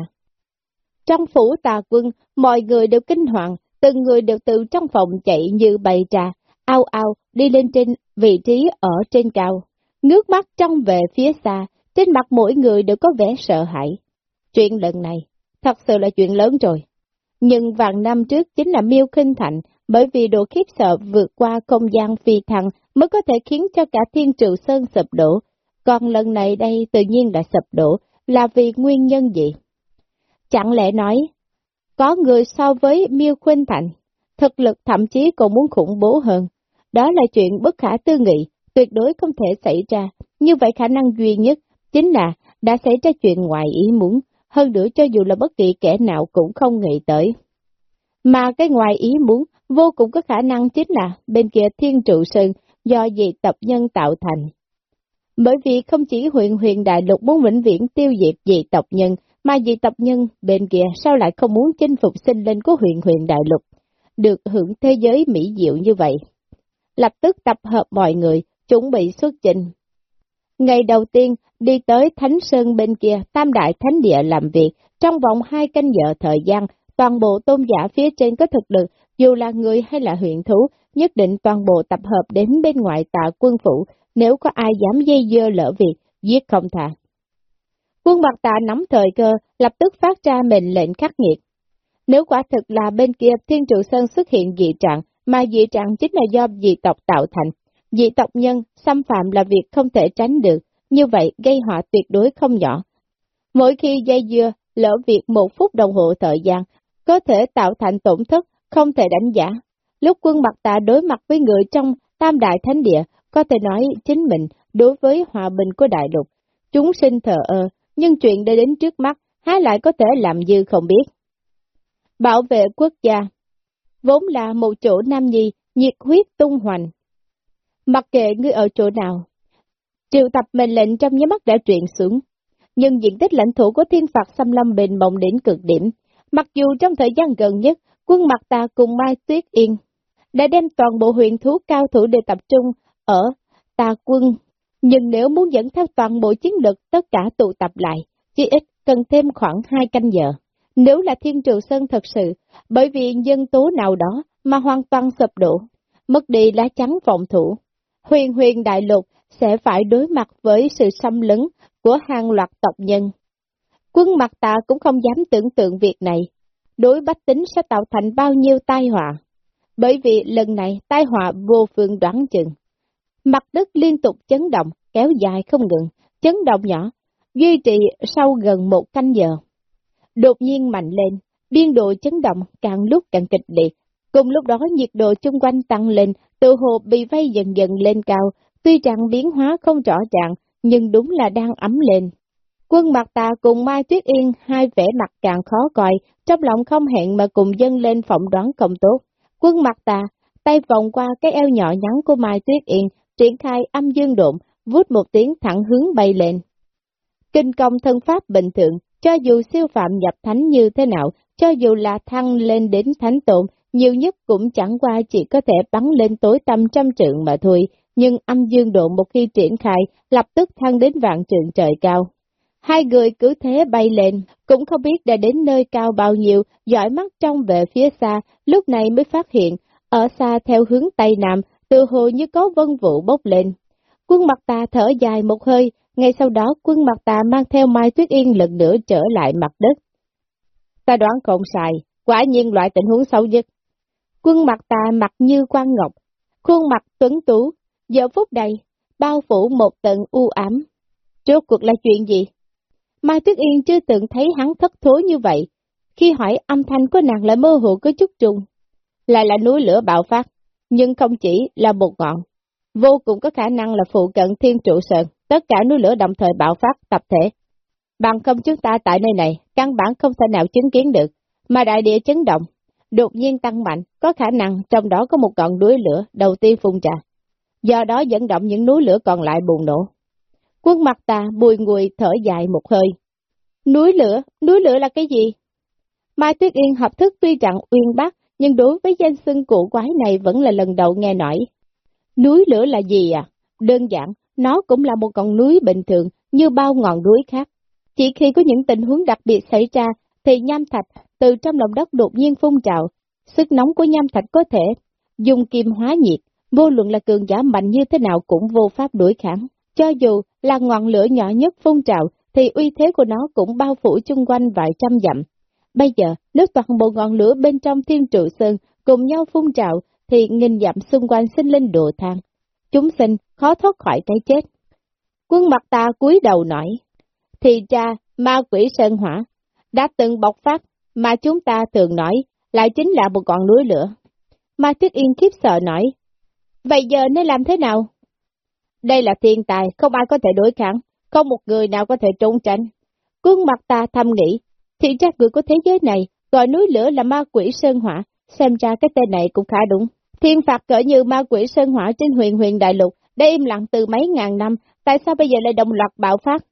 Trong phủ tà quân, mọi người đều kinh hoàng, từng người đều từ trong phòng chạy như bầy trà, ao ao đi lên trên vị trí ở trên cao. Ngước mắt trong về phía xa, trên mặt mỗi người đều có vẻ sợ hãi. Chuyện lần này, thật sự là chuyện lớn rồi. Nhưng vàng năm trước chính là miêu khinh thành, bởi vì độ khiếp sợ vượt qua không gian phi thăng mới có thể khiến cho cả thiên trụ sơn sụp đổ. Còn lần này đây tự nhiên đã sụp đổ, là vì nguyên nhân gì? Chẳng lẽ nói, có người so với miêu khuynh thành, thực lực thậm chí còn muốn khủng bố hơn. Đó là chuyện bất khả tư nghị, tuyệt đối không thể xảy ra. Như vậy khả năng duy nhất chính là đã xảy ra chuyện ngoài ý muốn, hơn nữa cho dù là bất kỳ kẻ nào cũng không nghĩ tới. Mà cái ngoài ý muốn vô cùng có khả năng chính là bên kia thiên trụ sơn do dị tập nhân tạo thành. Bởi vì không chỉ huyền huyền đại lục muốn vĩnh viễn tiêu diệt dị tộc nhân, mà dị tập nhân bên kia sao lại không muốn chinh phục sinh linh của huyện huyện đại lục, được hưởng thế giới mỹ diệu như vậy. Lập tức tập hợp mọi người, chuẩn bị xuất trình. Ngày đầu tiên, đi tới Thánh Sơn bên kia, Tam Đại Thánh Địa làm việc, trong vòng hai canh giờ thời gian, toàn bộ tôn giả phía trên có thực lực, dù là người hay là huyện thú, nhất định toàn bộ tập hợp đến bên ngoài tạ quân phủ, nếu có ai dám dây dưa lỡ việc, giết không thà. Quân bạc tạ nắm thời cơ, lập tức phát ra mệnh lệnh khắc nghiệt. Nếu quả thực là bên kia Thiên Trụ Sơn xuất hiện dị trạng, mà dị trạng chính là do dị tộc tạo thành, dị tộc nhân xâm phạm là việc không thể tránh được, như vậy gây họa tuyệt đối không nhỏ. Mỗi khi dây dưa, lỡ việc một phút đồng hồ thời gian, có thể tạo thành tổn thất, không thể đánh giá. Lúc quân mặt tạ đối mặt với người trong tam đại thánh địa, có thể nói chính mình đối với hòa bình của đại lục. Chúng sinh thờ ơ, nhưng chuyện đã đến trước mắt, há lại có thể làm như không biết. Bảo vệ quốc gia Vốn là một chỗ nam nhi, nhiệt huyết tung hoành. Mặc kệ ngươi ở chỗ nào, triệu tập mệnh lệnh trong nháy mắt đã truyền xuống. Nhưng diện tích lãnh thổ của thiên phạt xâm lâm bền mộng đến cực điểm, mặc dù trong thời gian gần nhất, quân mặt ta cùng Mai Tuyết Yên đã đem toàn bộ huyện thú cao thủ để tập trung ở tà quân. Nhưng nếu muốn dẫn theo toàn bộ chiến lực tất cả tụ tập lại, chỉ ít cần thêm khoảng hai canh giờ. Nếu là Thiên Trường Sơn thật sự, bởi vì nhân tố nào đó mà hoàn toàn sụp đổ, mất đi lá trắng phòng thủ, huyền huyền đại lục sẽ phải đối mặt với sự xâm lấn của hàng loạt tộc nhân. Quân mặt tạ cũng không dám tưởng tượng việc này, đối bách tính sẽ tạo thành bao nhiêu tai họa. Bởi vì lần này tai họa vô phương đoán chừng. Mặt đất liên tục chấn động, kéo dài không ngừng, chấn động nhỏ, duy trì sau gần một canh giờ. Đột nhiên mạnh lên, biên độ chấn động càng lúc càng kịch liệt. Cùng lúc đó nhiệt độ chung quanh tăng lên, tự hồ bị vây dần dần lên cao, tuy rằng biến hóa không rõ ràng, nhưng đúng là đang ấm lên. Quân mặt tà cùng Mai Tuyết Yên hai vẻ mặt càng khó coi, trong lòng không hẹn mà cùng dâng lên phỏng đoán không tốt. Quân mặt tà, tay vòng qua cái eo nhỏ nhắn của Mai Tuyết Yên, triển khai âm dương độn, vút một tiếng thẳng hướng bay lên. kinh công thân pháp bình thường, cho dù siêu phạm nhập thánh như thế nào, cho dù là thăng lên đến thánh tồn, nhiều nhất cũng chẳng qua chỉ có thể bắn lên tối tâm trăm trượng mà thôi, nhưng âm dương độ một khi triển khai, lập tức thăng đến vạn trượng trời cao. Hai người cứ thế bay lên, cũng không biết đã đến nơi cao bao nhiêu, dõi mắt trong về phía xa, lúc này mới phát hiện, ở xa theo hướng Tây Nam, từ hồ như có vân vụ bốc lên. Quân mặt ta thở dài một hơi, ngay sau đó quân mặt ta mang theo Mai Tuyết Yên lần nữa trở lại mặt đất. Ta đoán không sai, quả nhiên loại tình huống xấu nhất. Quân mặt ta mặt như quan ngọc, khuôn mặt tuấn tú, giờ phút đây, bao phủ một tầng u ám. Trước cuộc là chuyện gì? Mai Tuyết Yên chưa từng thấy hắn thất thối như vậy, khi hỏi âm thanh của nàng lại mơ hồ có chút trùng. Lại là núi lửa bạo phát, nhưng không chỉ là một ngọn, vô cùng có khả năng là phụ cận thiên trụ sơn, tất cả núi lửa đồng thời bạo phát tập thể. Bằng không chúng ta tại nơi này, căn bản không thể nào chứng kiến được, mà đại địa chấn động, đột nhiên tăng mạnh, có khả năng trong đó có một ngọn núi lửa đầu tiên phun trà. Do đó dẫn động những núi lửa còn lại bùng nổ. Quân mặt ta bùi ngùi thở dài một hơi. Núi lửa, núi lửa là cái gì? Mai Tuyết Yên hợp thức tuy rằng uyên bác, nhưng đối với danh xưng cổ quái này vẫn là lần đầu nghe nói. Núi lửa là gì à? Đơn giản, nó cũng là một con núi bình thường như bao ngọn núi khác. Chỉ khi có những tình huống đặc biệt xảy ra, thì nham thạch từ trong lòng đất đột nhiên phun trào. Sức nóng của nham thạch có thể dùng kim hóa nhiệt, vô luận là cường giả mạnh như thế nào cũng vô pháp đuổi kháng. Cho dù là ngọn lửa nhỏ nhất phun trào, thì uy thế của nó cũng bao phủ chung quanh vài trăm dặm. Bây giờ, nếu toàn bộ ngọn lửa bên trong thiên trụ sơn cùng nhau phun trào, thì nghìn dặm xung quanh sinh linh đồ thang. Chúng sinh khó thoát khỏi cái chết. Quân mặt ta cúi đầu nói, thì cha ma quỷ sơn hỏa đã từng bộc phát mà chúng ta thường nói lại chính là một con núi lửa. Ma Tuyết Yên khiếp sợ nói, vậy giờ nên làm thế nào? Đây là thiên tài, không ai có thể đối kháng, không một người nào có thể trốn tránh. Quân mặt ta thầm nghĩ, thì ra người của thế giới này gọi núi lửa là ma quỷ sơn hỏa, xem ra cái tên này cũng khá đúng. Thiên phạt cỡ như ma quỷ sơn hỏa trên huyền huyền đại lục đã im lặng từ mấy ngàn năm, tại sao bây giờ lại đồng loạt bạo phát?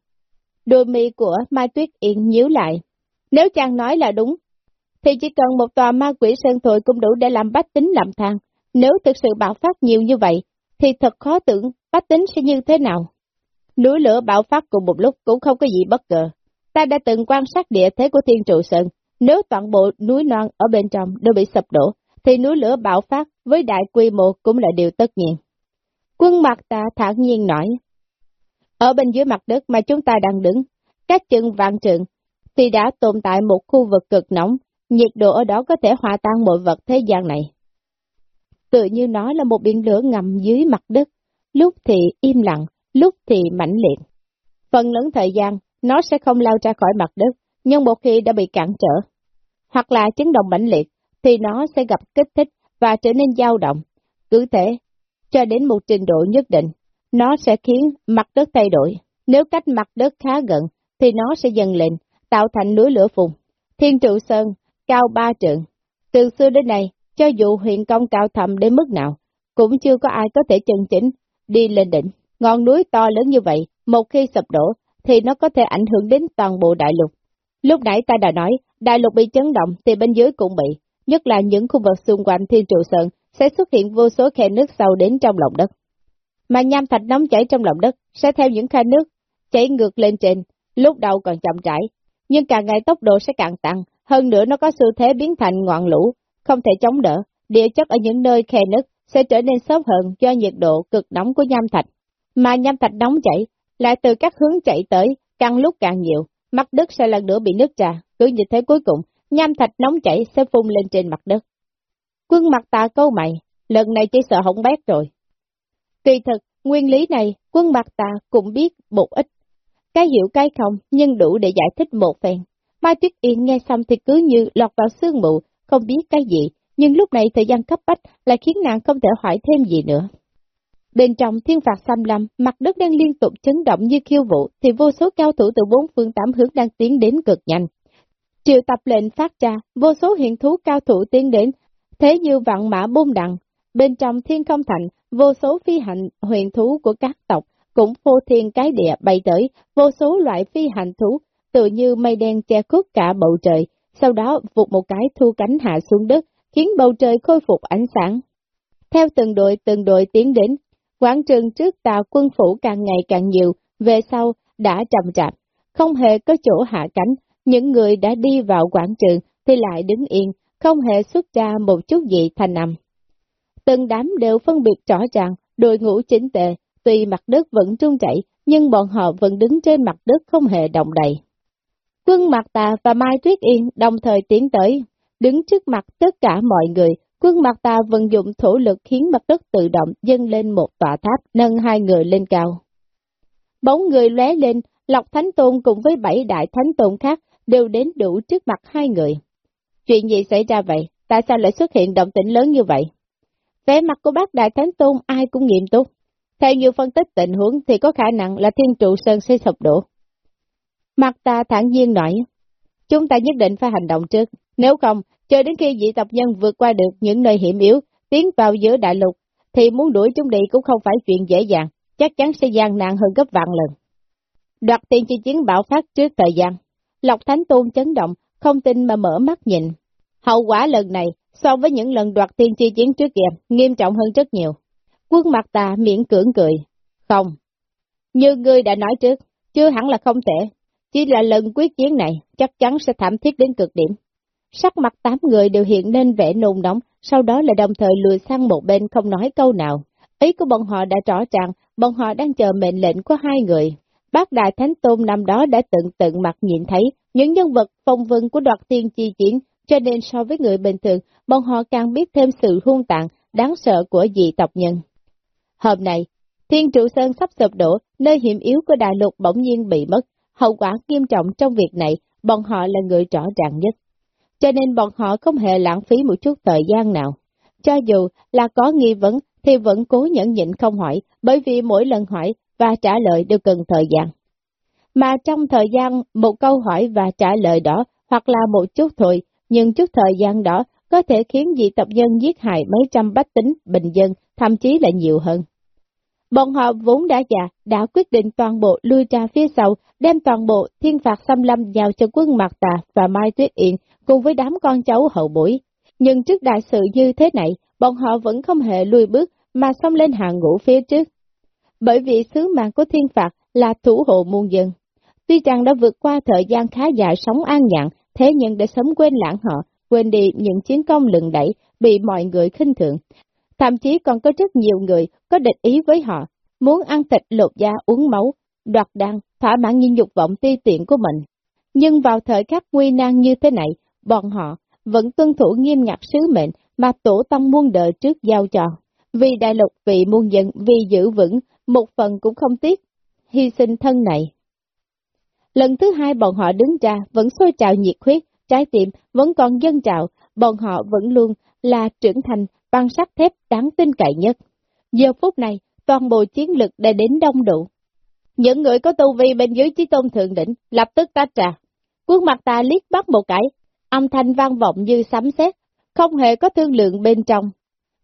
Đôi mi của Mai Tuyết Yên nhíu lại. Nếu chàng nói là đúng, thì chỉ cần một tòa ma quỷ sơn thôi cũng đủ để làm bách tính làm thang. Nếu thực sự bạo phát nhiều như vậy, thì thật khó tưởng bách tính sẽ như thế nào. Núi lửa bạo phát cùng một lúc cũng không có gì bất ngờ. Ta đã từng quan sát địa thế của thiên trụ sơn, nếu toàn bộ núi non ở bên trong đều bị sập đổ, thì núi lửa bạo phát với đại quy mô cũng là điều tất nhiên. Quân mặt ta thản nhiên nói, ở bên dưới mặt đất mà chúng ta đang đứng, các chừng vạn trường, thì đã tồn tại một khu vực cực nóng, nhiệt độ ở đó có thể hòa tan mọi vật thế gian này. Tự như nó là một biển lửa ngầm dưới mặt đất, lúc thì im lặng, lúc thì mãnh liệt. Phần lớn thời gian, nó sẽ không lao ra khỏi mặt đất, nhưng một khi đã bị cản trở, hoặc là chấn động mãnh liệt, thì nó sẽ gặp kích thích và trở nên dao động. Cứ thế, cho đến một trình độ nhất định, nó sẽ khiến mặt đất thay đổi. Nếu cách mặt đất khá gần, thì nó sẽ dần lên, tạo thành núi lửa phùng. Thiên trụ sơn, cao ba trượng. Từ xưa đến nay, cho dù huyện công cao thầm đến mức nào, cũng chưa có ai có thể chân chỉnh đi lên đỉnh. Ngọn núi to lớn như vậy, một khi sập đổ, thì nó có thể ảnh hưởng đến toàn bộ đại lục. Lúc nãy ta đã nói, đại lục bị chấn động thì bên dưới cũng bị, nhất là những khu vực xung quanh thiên trụ sơn sẽ xuất hiện vô số khe nước sâu đến trong lòng đất. Mà nham thạch nóng chảy trong lòng đất sẽ theo những khe nước chảy ngược lên trên, lúc đầu còn chậm rãi, nhưng càng ngày tốc độ sẽ càng tăng, hơn nữa nó có xu thế biến thành ngọn lũ, không thể chống đỡ, địa chất ở những nơi khe nứt sẽ trở nên xốp hơn do nhiệt độ cực nóng của nham thạch. Mà nham thạch nóng chảy lại từ các hướng chạy tới, càng lúc càng nhiều, mặt đất sẽ lần nữa bị nước trà cứ như thế cuối cùng, nham thạch nóng chảy sẽ phun lên trên mặt đất. Quân mặt ta câu mày, lần này chỉ sợ hỏng bét rồi. Kỳ thực, nguyên lý này, quân mặt ta cũng biết một ít. Cái hiểu cái không, nhưng đủ để giải thích một phen. Mai Tuyết Yên nghe xong thì cứ như lọt vào sương mù, không biết cái gì, nhưng lúc này thời gian cấp bách lại khiến nàng không thể hỏi thêm gì nữa. Bên trong thiên phạt xâm lâm, mặt đất đang liên tục chấn động như khiêu vũ, thì vô số cao thủ từ bốn phương tám hướng đang tiến đến cực nhanh. Triệu tập lệnh phát ra, vô số hiện thú cao thủ tiến đến, thế như vạn mã bôn đằng. Bên trong thiên không thành, vô số phi hành huyền thú của các tộc cũng phô thiên cái địa bay tới, vô số loại phi hành thú, tự như mây đen che khuất cả bầu trời, sau đó vụt một cái thu cánh hạ xuống đất, khiến bầu trời khôi phục ánh sáng. Theo từng đội từng đội tiến đến, quảng trường trước tàu quân phủ càng ngày càng nhiều, về sau đã trầm trạp, không hề có chỗ hạ cánh, những người đã đi vào quảng trường thì lại đứng yên, không hề xuất ra một chút gì thành nằm. Từng đám đều phân biệt rõ ràng, đội ngũ chính tệ, tuy mặt đất vẫn trung chảy, nhưng bọn họ vẫn đứng trên mặt đất không hề động đậy. Quân Mạc Tà và Mai Tuyết Yên đồng thời tiến tới, đứng trước mặt tất cả mọi người, quân Mặt ta vận dụng thủ lực khiến mặt đất tự động dâng lên một tòa tháp, nâng hai người lên cao. Bóng người lóe lên, Lộc Thánh Tôn cùng với bảy đại Thánh Tôn khác đều đến đủ trước mặt hai người. Chuyện gì xảy ra vậy? Tại sao lại xuất hiện động tĩnh lớn như vậy? Vẻ mặt của bác Đại Thánh Tôn ai cũng nghiêm túc. Theo nhiều phân tích tình huống thì có khả năng là thiên trụ sơn sẽ sụp đổ. Mặt ta thẳng nhiên nói, chúng ta nhất định phải hành động trước, nếu không, cho đến khi dị tộc nhân vượt qua được những nơi hiểm yếu, tiến vào giữa đại lục, thì muốn đuổi chúng đi cũng không phải chuyện dễ dàng, chắc chắn sẽ gian nạn hơn gấp vạn lần. Đoạt tiền chi chiến bạo phát trước thời gian, Lộc Thánh Tôn chấn động, không tin mà mở mắt nhìn. Hậu quả lần này, so với những lần đoạt tiên chi chiến trước kia, nghiêm trọng hơn rất nhiều. Quân mặt ta miễn cưỡng cười. Không. Như ngươi đã nói trước, chưa hẳn là không thể. Chỉ là lần quyết chiến này, chắc chắn sẽ thảm thiết đến cực điểm. Sắc mặt tám người đều hiện lên vẻ nôn nóng, sau đó là đồng thời lùi sang một bên không nói câu nào. Ý của bọn họ đã rõ ràng, bọn họ đang chờ mệnh lệnh của hai người. Bác Đại Thánh Tôn năm đó đã tận tận mặt nhìn thấy những nhân vật phong vân của đoạt tiên chi chiến, cho nên so với người bình thường, bọn họ càng biết thêm sự hung tàn, đáng sợ của dị tộc nhân. Hôm nay, Thiên Trụ Sơn sắp sụp đổ, nơi hiểm yếu của đại lục bỗng nhiên bị mất, hậu quả nghiêm trọng trong việc này, bọn họ là người rõ ràng nhất. Cho nên bọn họ không hề lãng phí một chút thời gian nào. Cho dù là có nghi vấn thì vẫn cố nhẫn nhịn không hỏi, bởi vì mỗi lần hỏi và trả lời đều cần thời gian. Mà trong thời gian một câu hỏi và trả lời đó, hoặc là một chút thôi, nhưng chút thời gian đó có thể khiến dị tập dân giết hại mấy trăm bách tính, bình dân, thậm chí là nhiều hơn. Bọn họ vốn đã già, đã quyết định toàn bộ lui ra phía sau, đem toàn bộ thiên phạt xâm lâm giao cho quân Mạc Tà và Mai Tuyết Yên cùng với đám con cháu hậu bối. Nhưng trước đại sự như thế này, bọn họ vẫn không hề lùi bước mà xông lên hàng ngũ phía trước. Bởi vì sứ mạng của thiên phạt là thủ hộ muôn dân. Tuy rằng đã vượt qua thời gian khá dài sống an nhàn, thế nhưng để sớm quên lãng họ, quên đi những chiến công lừng đẩy, bị mọi người khinh thường, Thậm chí còn có rất nhiều người có địch ý với họ, muốn ăn thịt lột da uống máu, đoạt đăng, thỏa mãn những dục vọng ti tiện của mình. Nhưng vào thời khắc nguy nan như thế này, bọn họ vẫn tuân thủ nghiêm ngặt sứ mệnh mà tổ tông muôn đời trước giao cho. Vì đại lục, vì muôn dân, vì giữ vững, một phần cũng không tiếc, hy sinh thân này. Lần thứ hai bọn họ đứng ra vẫn sôi trào nhiệt huyết, trái tim vẫn còn dân trào, bọn họ vẫn luôn là trưởng thành bằng sắt thép đáng tin cậy nhất. Giờ phút này, toàn bộ chiến lực đã đến đông đủ. Những người có tu vi bên dưới chí tôn thượng đỉnh, lập tức tách ra. Quân mặt ta liếc bắt một cái, âm thanh vang vọng như sấm sét, không hề có thương lượng bên trong.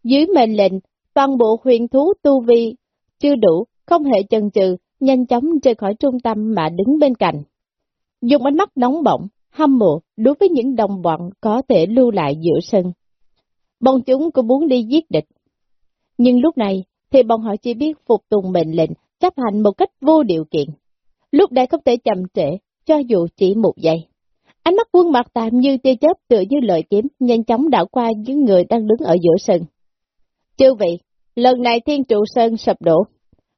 Dưới mệnh lệnh, toàn bộ huyền thú tu vi chưa đủ, không hề chần chừ, nhanh chóng rời khỏi trung tâm mà đứng bên cạnh. Dùng ánh mắt nóng bỏng, hâm mộ đối với những đồng bọn có thể lưu lại giữa sân bọn chúng cũng muốn đi giết địch. Nhưng lúc này, thì bọn họ chỉ biết phục tùng mệnh lệnh, chấp hành một cách vô điều kiện. Lúc đây không thể chậm trễ, cho dù chỉ một giây. Ánh mắt quân mặt tạm như tia chớp tựa như lợi kiếm, nhanh chóng đảo qua những người đang đứng ở giữa sân. Chư vị, lần này thiên trụ sơn sập đổ.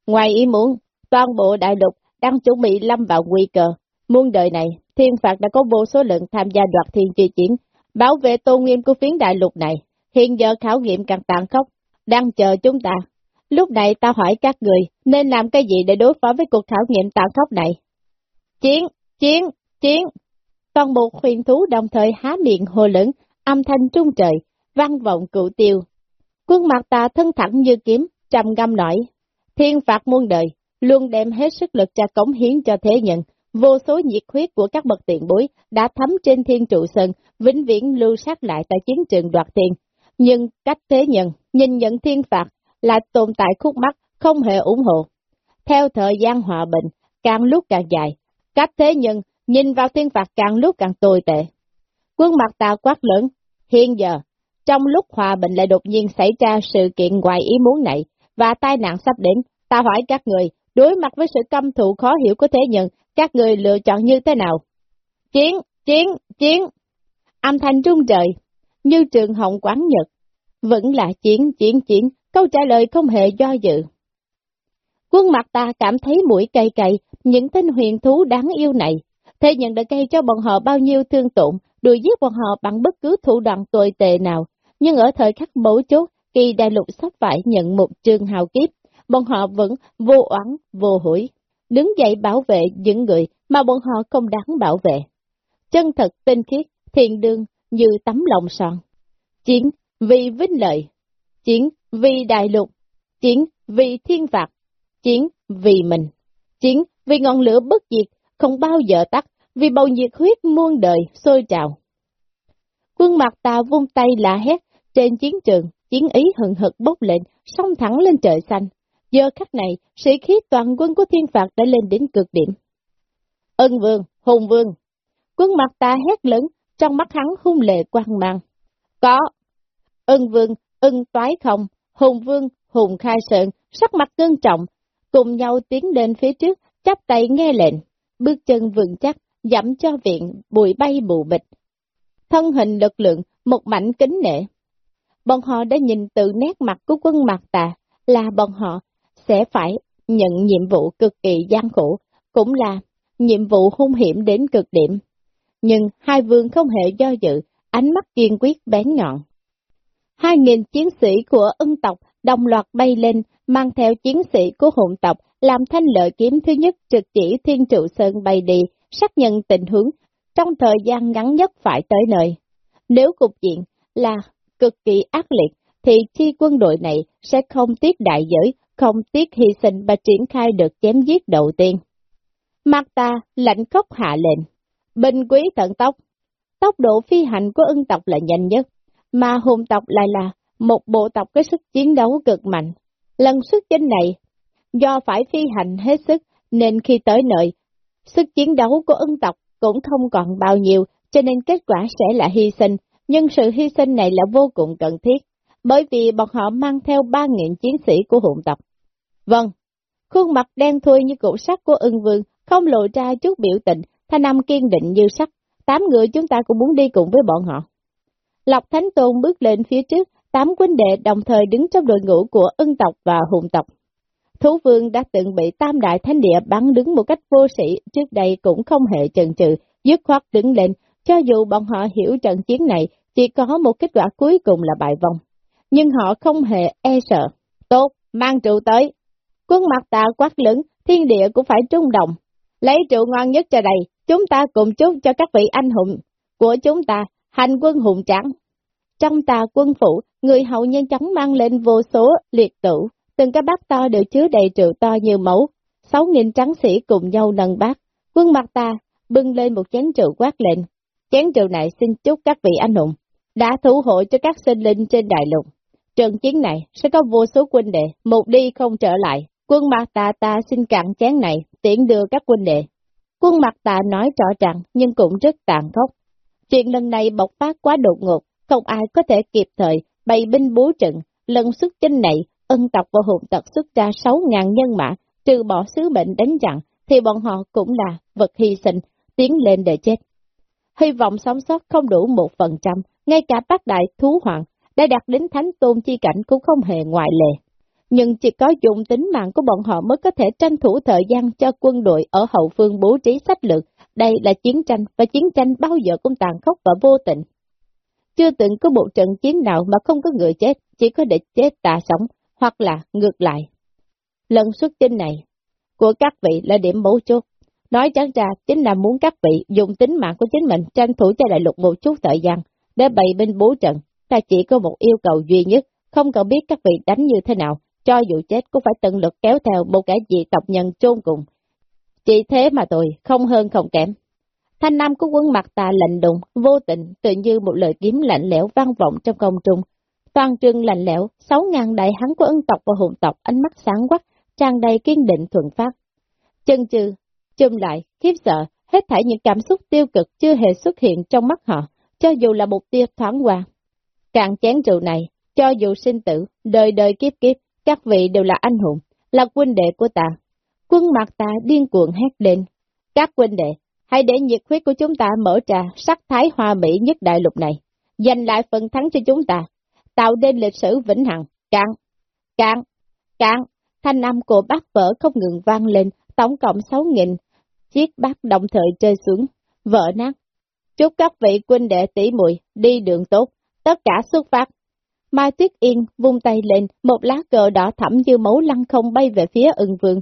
Ngoài ý muốn, toàn bộ đại lục đang chuẩn bị lâm vào nguy cơ. Muôn đời này, thiên phạt đã có vô số lượng tham gia đoạt thiên chi chiến, bảo vệ tôn nghiêm của phiến đại lục này. Hiện giờ khảo nghiệm càng tàn khốc, đang chờ chúng ta. Lúc này ta hỏi các người, nên làm cái gì để đối phó với cuộc khảo nghiệm tàn khốc này? Chiến, chiến, chiến! Toàn bộ huyền thú đồng thời há miệng hồ lửng, âm thanh trung trời, vang vọng cựu tiêu. Quân mặt ta thân thẳng như kiếm, trầm ngâm nổi. Thiên phạt muôn đời, luôn đem hết sức lực cho cống hiến cho thế nhân. Vô số nhiệt huyết của các bậc tiền bối đã thấm trên thiên trụ sơn, vĩnh viễn lưu sát lại tại chiến trường đoạt tiền, nhưng cách thế nhận, nhìn nhận thiên phạt là tồn tại khúc mắc, không hề ủng hộ. Theo thời gian hòa bình, càng lúc càng dài, cách thế nhân nhìn vào thiên phạt càng lúc càng tồi tệ. Quân mặt ta quát lớn, hiện giờ, trong lúc hòa bình lại đột nhiên xảy ra sự kiện ngoài ý muốn này, và tai nạn sắp đến, ta hỏi các người, đối mặt với sự căm thù khó hiểu của thế nhân, các người lựa chọn như thế nào? Chiến, chiến, chiến! Âm thanh trung trời, như trường hồng quán nhật, vẫn là chiến, chiến, chiến, câu trả lời không hề do dự. Quân mặt ta cảm thấy mũi cay cay, những tên huyền thú đáng yêu này, thế nhận đã gây cho bọn họ bao nhiêu thương tổn, đuổi giết bọn họ bằng bất cứ thủ đoạn tồi tệ nào, nhưng ở thời khắc mấu chốt, khi đại lục sắp phải nhận một trường hào kiếp, bọn họ vẫn vô oán, vô hủy, đứng dậy bảo vệ những người mà bọn họ không đáng bảo vệ. Chân thật tinh khiết, thiện đương như tấm lòng son. Chiến vì vinh lợi, chiến vì đại lục, chiến vì thiên phạt, chiến vì mình, chiến vì ngọn lửa bất diệt, không bao giờ tắt, vì bầu nhiệt huyết muôn đời sôi trào. Quân mặt ta vung tay la hét, trên chiến trường, chiến ý hừng hực bốc lên, song thẳng lên trời xanh. Giờ khắc này, sĩ khí toàn quân của thiên phạt đã lên đến cực điểm. Ân vương, hùng vương. Quân mặt ta hét lớn, trong mắt hắn hung lệ quang mang. Có. Ân vương, ân toái không, hùng vương, hùng khai sơn, sắc mặt cơn trọng, cùng nhau tiến lên phía trước, chắp tay nghe lệnh, bước chân vững chắc, dẫm cho viện, bụi bay bù bịch. Thân hình lực lượng, một mảnh kính nệ. Bọn họ đã nhìn từ nét mặt của quân mặt tà, là bọn họ sẽ phải nhận nhiệm vụ cực kỳ gian khổ, cũng là nhiệm vụ hung hiểm đến cực điểm. Nhưng hai vương không hề do dự, ánh mắt kiên quyết bén nhọn. Hai nghìn chiến sĩ của ưng tộc đồng loạt bay lên, mang theo chiến sĩ của hồn tộc, làm thanh lợi kiếm thứ nhất trực chỉ thiên trụ sơn bay đi, xác nhận tình huống, trong thời gian ngắn nhất phải tới nơi. Nếu cục diện là cực kỳ ác liệt, thì chi quân đội này sẽ không tiếc đại giới, không tiếc hy sinh và triển khai được chém giết đầu tiên. Mạc ta lạnh khóc hạ lệnh, bình quý tận tốc. Tốc độ phi hành của ưng tộc là nhanh nhất, mà hùng tộc lại là một bộ tộc có sức chiến đấu cực mạnh. Lần xuất chinh này, do phải phi hành hết sức, nên khi tới nơi, sức chiến đấu của ưng tộc cũng không còn bao nhiêu, cho nên kết quả sẽ là hy sinh, nhưng sự hy sinh này là vô cùng cần thiết, bởi vì bọn họ mang theo 3.000 chiến sĩ của hùng tộc. Vâng, khuôn mặt đen thui như cụ sắt của ưng vương, không lộ ra chút biểu tình, thanh Nam kiên định như sắt, tám người chúng ta cũng muốn đi cùng với bọn họ. Lộc Thánh Tôn bước lên phía trước, tám quân đệ đồng thời đứng trong đội ngũ của Ân tộc và hùng tộc. Thú vương đã từng bị tam đại thánh địa bắn đứng một cách vô sĩ, trước đây cũng không hề chần chừ, dứt khoát đứng lên, cho dù bọn họ hiểu trận chiến này chỉ có một kết quả cuối cùng là bại vong. Nhưng họ không hề e sợ. Tốt, mang trụ tới. Quân mặt ta quát lớn, thiên địa cũng phải trung đồng. Lấy trụ ngon nhất cho đây, chúng ta cùng chúc cho các vị anh hùng của chúng ta, hành quân hùng trắng. Trong tà quân phủ, người hậu nhân chóng mang lên vô số liệt tử, từng cái bát to đều chứa đầy rượu to như mẫu, sáu nghìn trắng sĩ cùng nhau nâng bát. Quân mặt ta bưng lên một chén rượu quát lên. Chén rượu này xin chúc các vị anh hùng đã thủ hộ cho các sinh linh trên đại lục. Trận chiến này sẽ có vô số quân đệ, một đi không trở lại. Quân mặt ta ta xin cạn chén này, tiễn đưa các quân đệ. Quân mặt tạ nói rõ ràng nhưng cũng rất tàn khốc. Chuyện lần này bộc phát quá đột ngột, không ai có thể kịp thời bày binh bố trận. Lần xuất chinh này, ân tộc và hồn tộc xuất ra 6.000 nhân mã, trừ bỏ sứ mệnh đánh chặn, thì bọn họ cũng là vật hy sinh, tiến lên để chết. Hy vọng sống sót không đủ một phần trăm, ngay cả bác đại thú hoàng đã đạt đến thánh tôn chi cảnh cũng không hề ngoại lệ. Nhưng chỉ có dùng tính mạng của bọn họ mới có thể tranh thủ thời gian cho quân đội ở hậu phương bố trí sách lược. Đây là chiến tranh, và chiến tranh bao giờ cũng tàn khốc và vô tình. Chưa từng có một trận chiến nào mà không có người chết, chỉ có địch chết tà sống, hoặc là ngược lại. Lần xuất chinh này của các vị là điểm mấu chốt. Nói trắng ra chính là muốn các vị dùng tính mạng của chính mình tranh thủ cho đại lục một chút thời gian để bày binh bố trận. Ta chỉ có một yêu cầu duy nhất, không cần biết các vị đánh như thế nào, cho dù chết cũng phải tận lực kéo theo một kẻ dị tộc nhân chôn cùng. Chỉ thế mà tôi, không hơn không kém. Thanh nam của quân mặt tà lạnh đùng, vô tình, tự như một lời kiếm lạnh lẽo vang vọng trong công trung. Toàn trường lạnh lẽo, sáu ngàn đại hắn của ân tộc và hồn tộc ánh mắt sáng quắc, trang đầy kiên định thuận phát. Chân chư, chùm lại, khiếp sợ, hết thảy những cảm xúc tiêu cực chưa hề xuất hiện trong mắt họ, cho dù là một tia thoáng qua. Càng chén rượu này, cho dù sinh tử, đời đời kiếp kiếp, các vị đều là anh hùng, là quân đệ của ta. Quân mặt ta điên cuồng hét lên. Các quân đệ, hãy để nhiệt huyết của chúng ta mở trà sắc thái hoa mỹ nhất đại lục này, giành lại phần thắng cho chúng ta, tạo nên lịch sử vĩnh hằng, cạn, cạn, cạn. Thanh âm của bác vỡ không ngừng vang lên, tổng cộng 6.000 chiếc bát đồng thời rơi xuống, vỡ nát. Chúc các vị quân đệ tỷ muội đi đường tốt, tất cả xuất phát. Mai Tuyết Yên vung tay lên, một lá cờ đỏ thẫm như máu lăn không bay về phía ưng vương.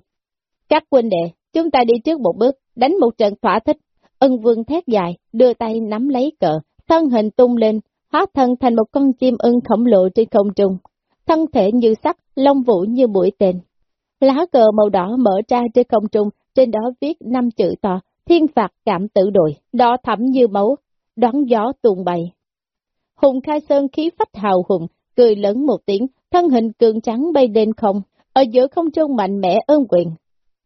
Các quân đệ, chúng ta đi trước một bước, đánh một trận thỏa thích. Ưng vương thét dài, đưa tay nắm lấy cờ, thân hình tung lên, hóa thân thành một con chim ưng khổng lồ trên không trung. Thân thể như sắt, lông vũ như mũi tên. Lá cờ màu đỏ mở ra trên không trung, trên đó viết năm chữ to, thiên phạt cảm tử đội, đỏ thẳm như máu, đoán gió tuôn bay. Hùng Khai Sơn khí phách hào hùng, cười lớn một tiếng, thân hình cường trắng bay lên không, ở giữa không trung mạnh mẽ ơn quyền.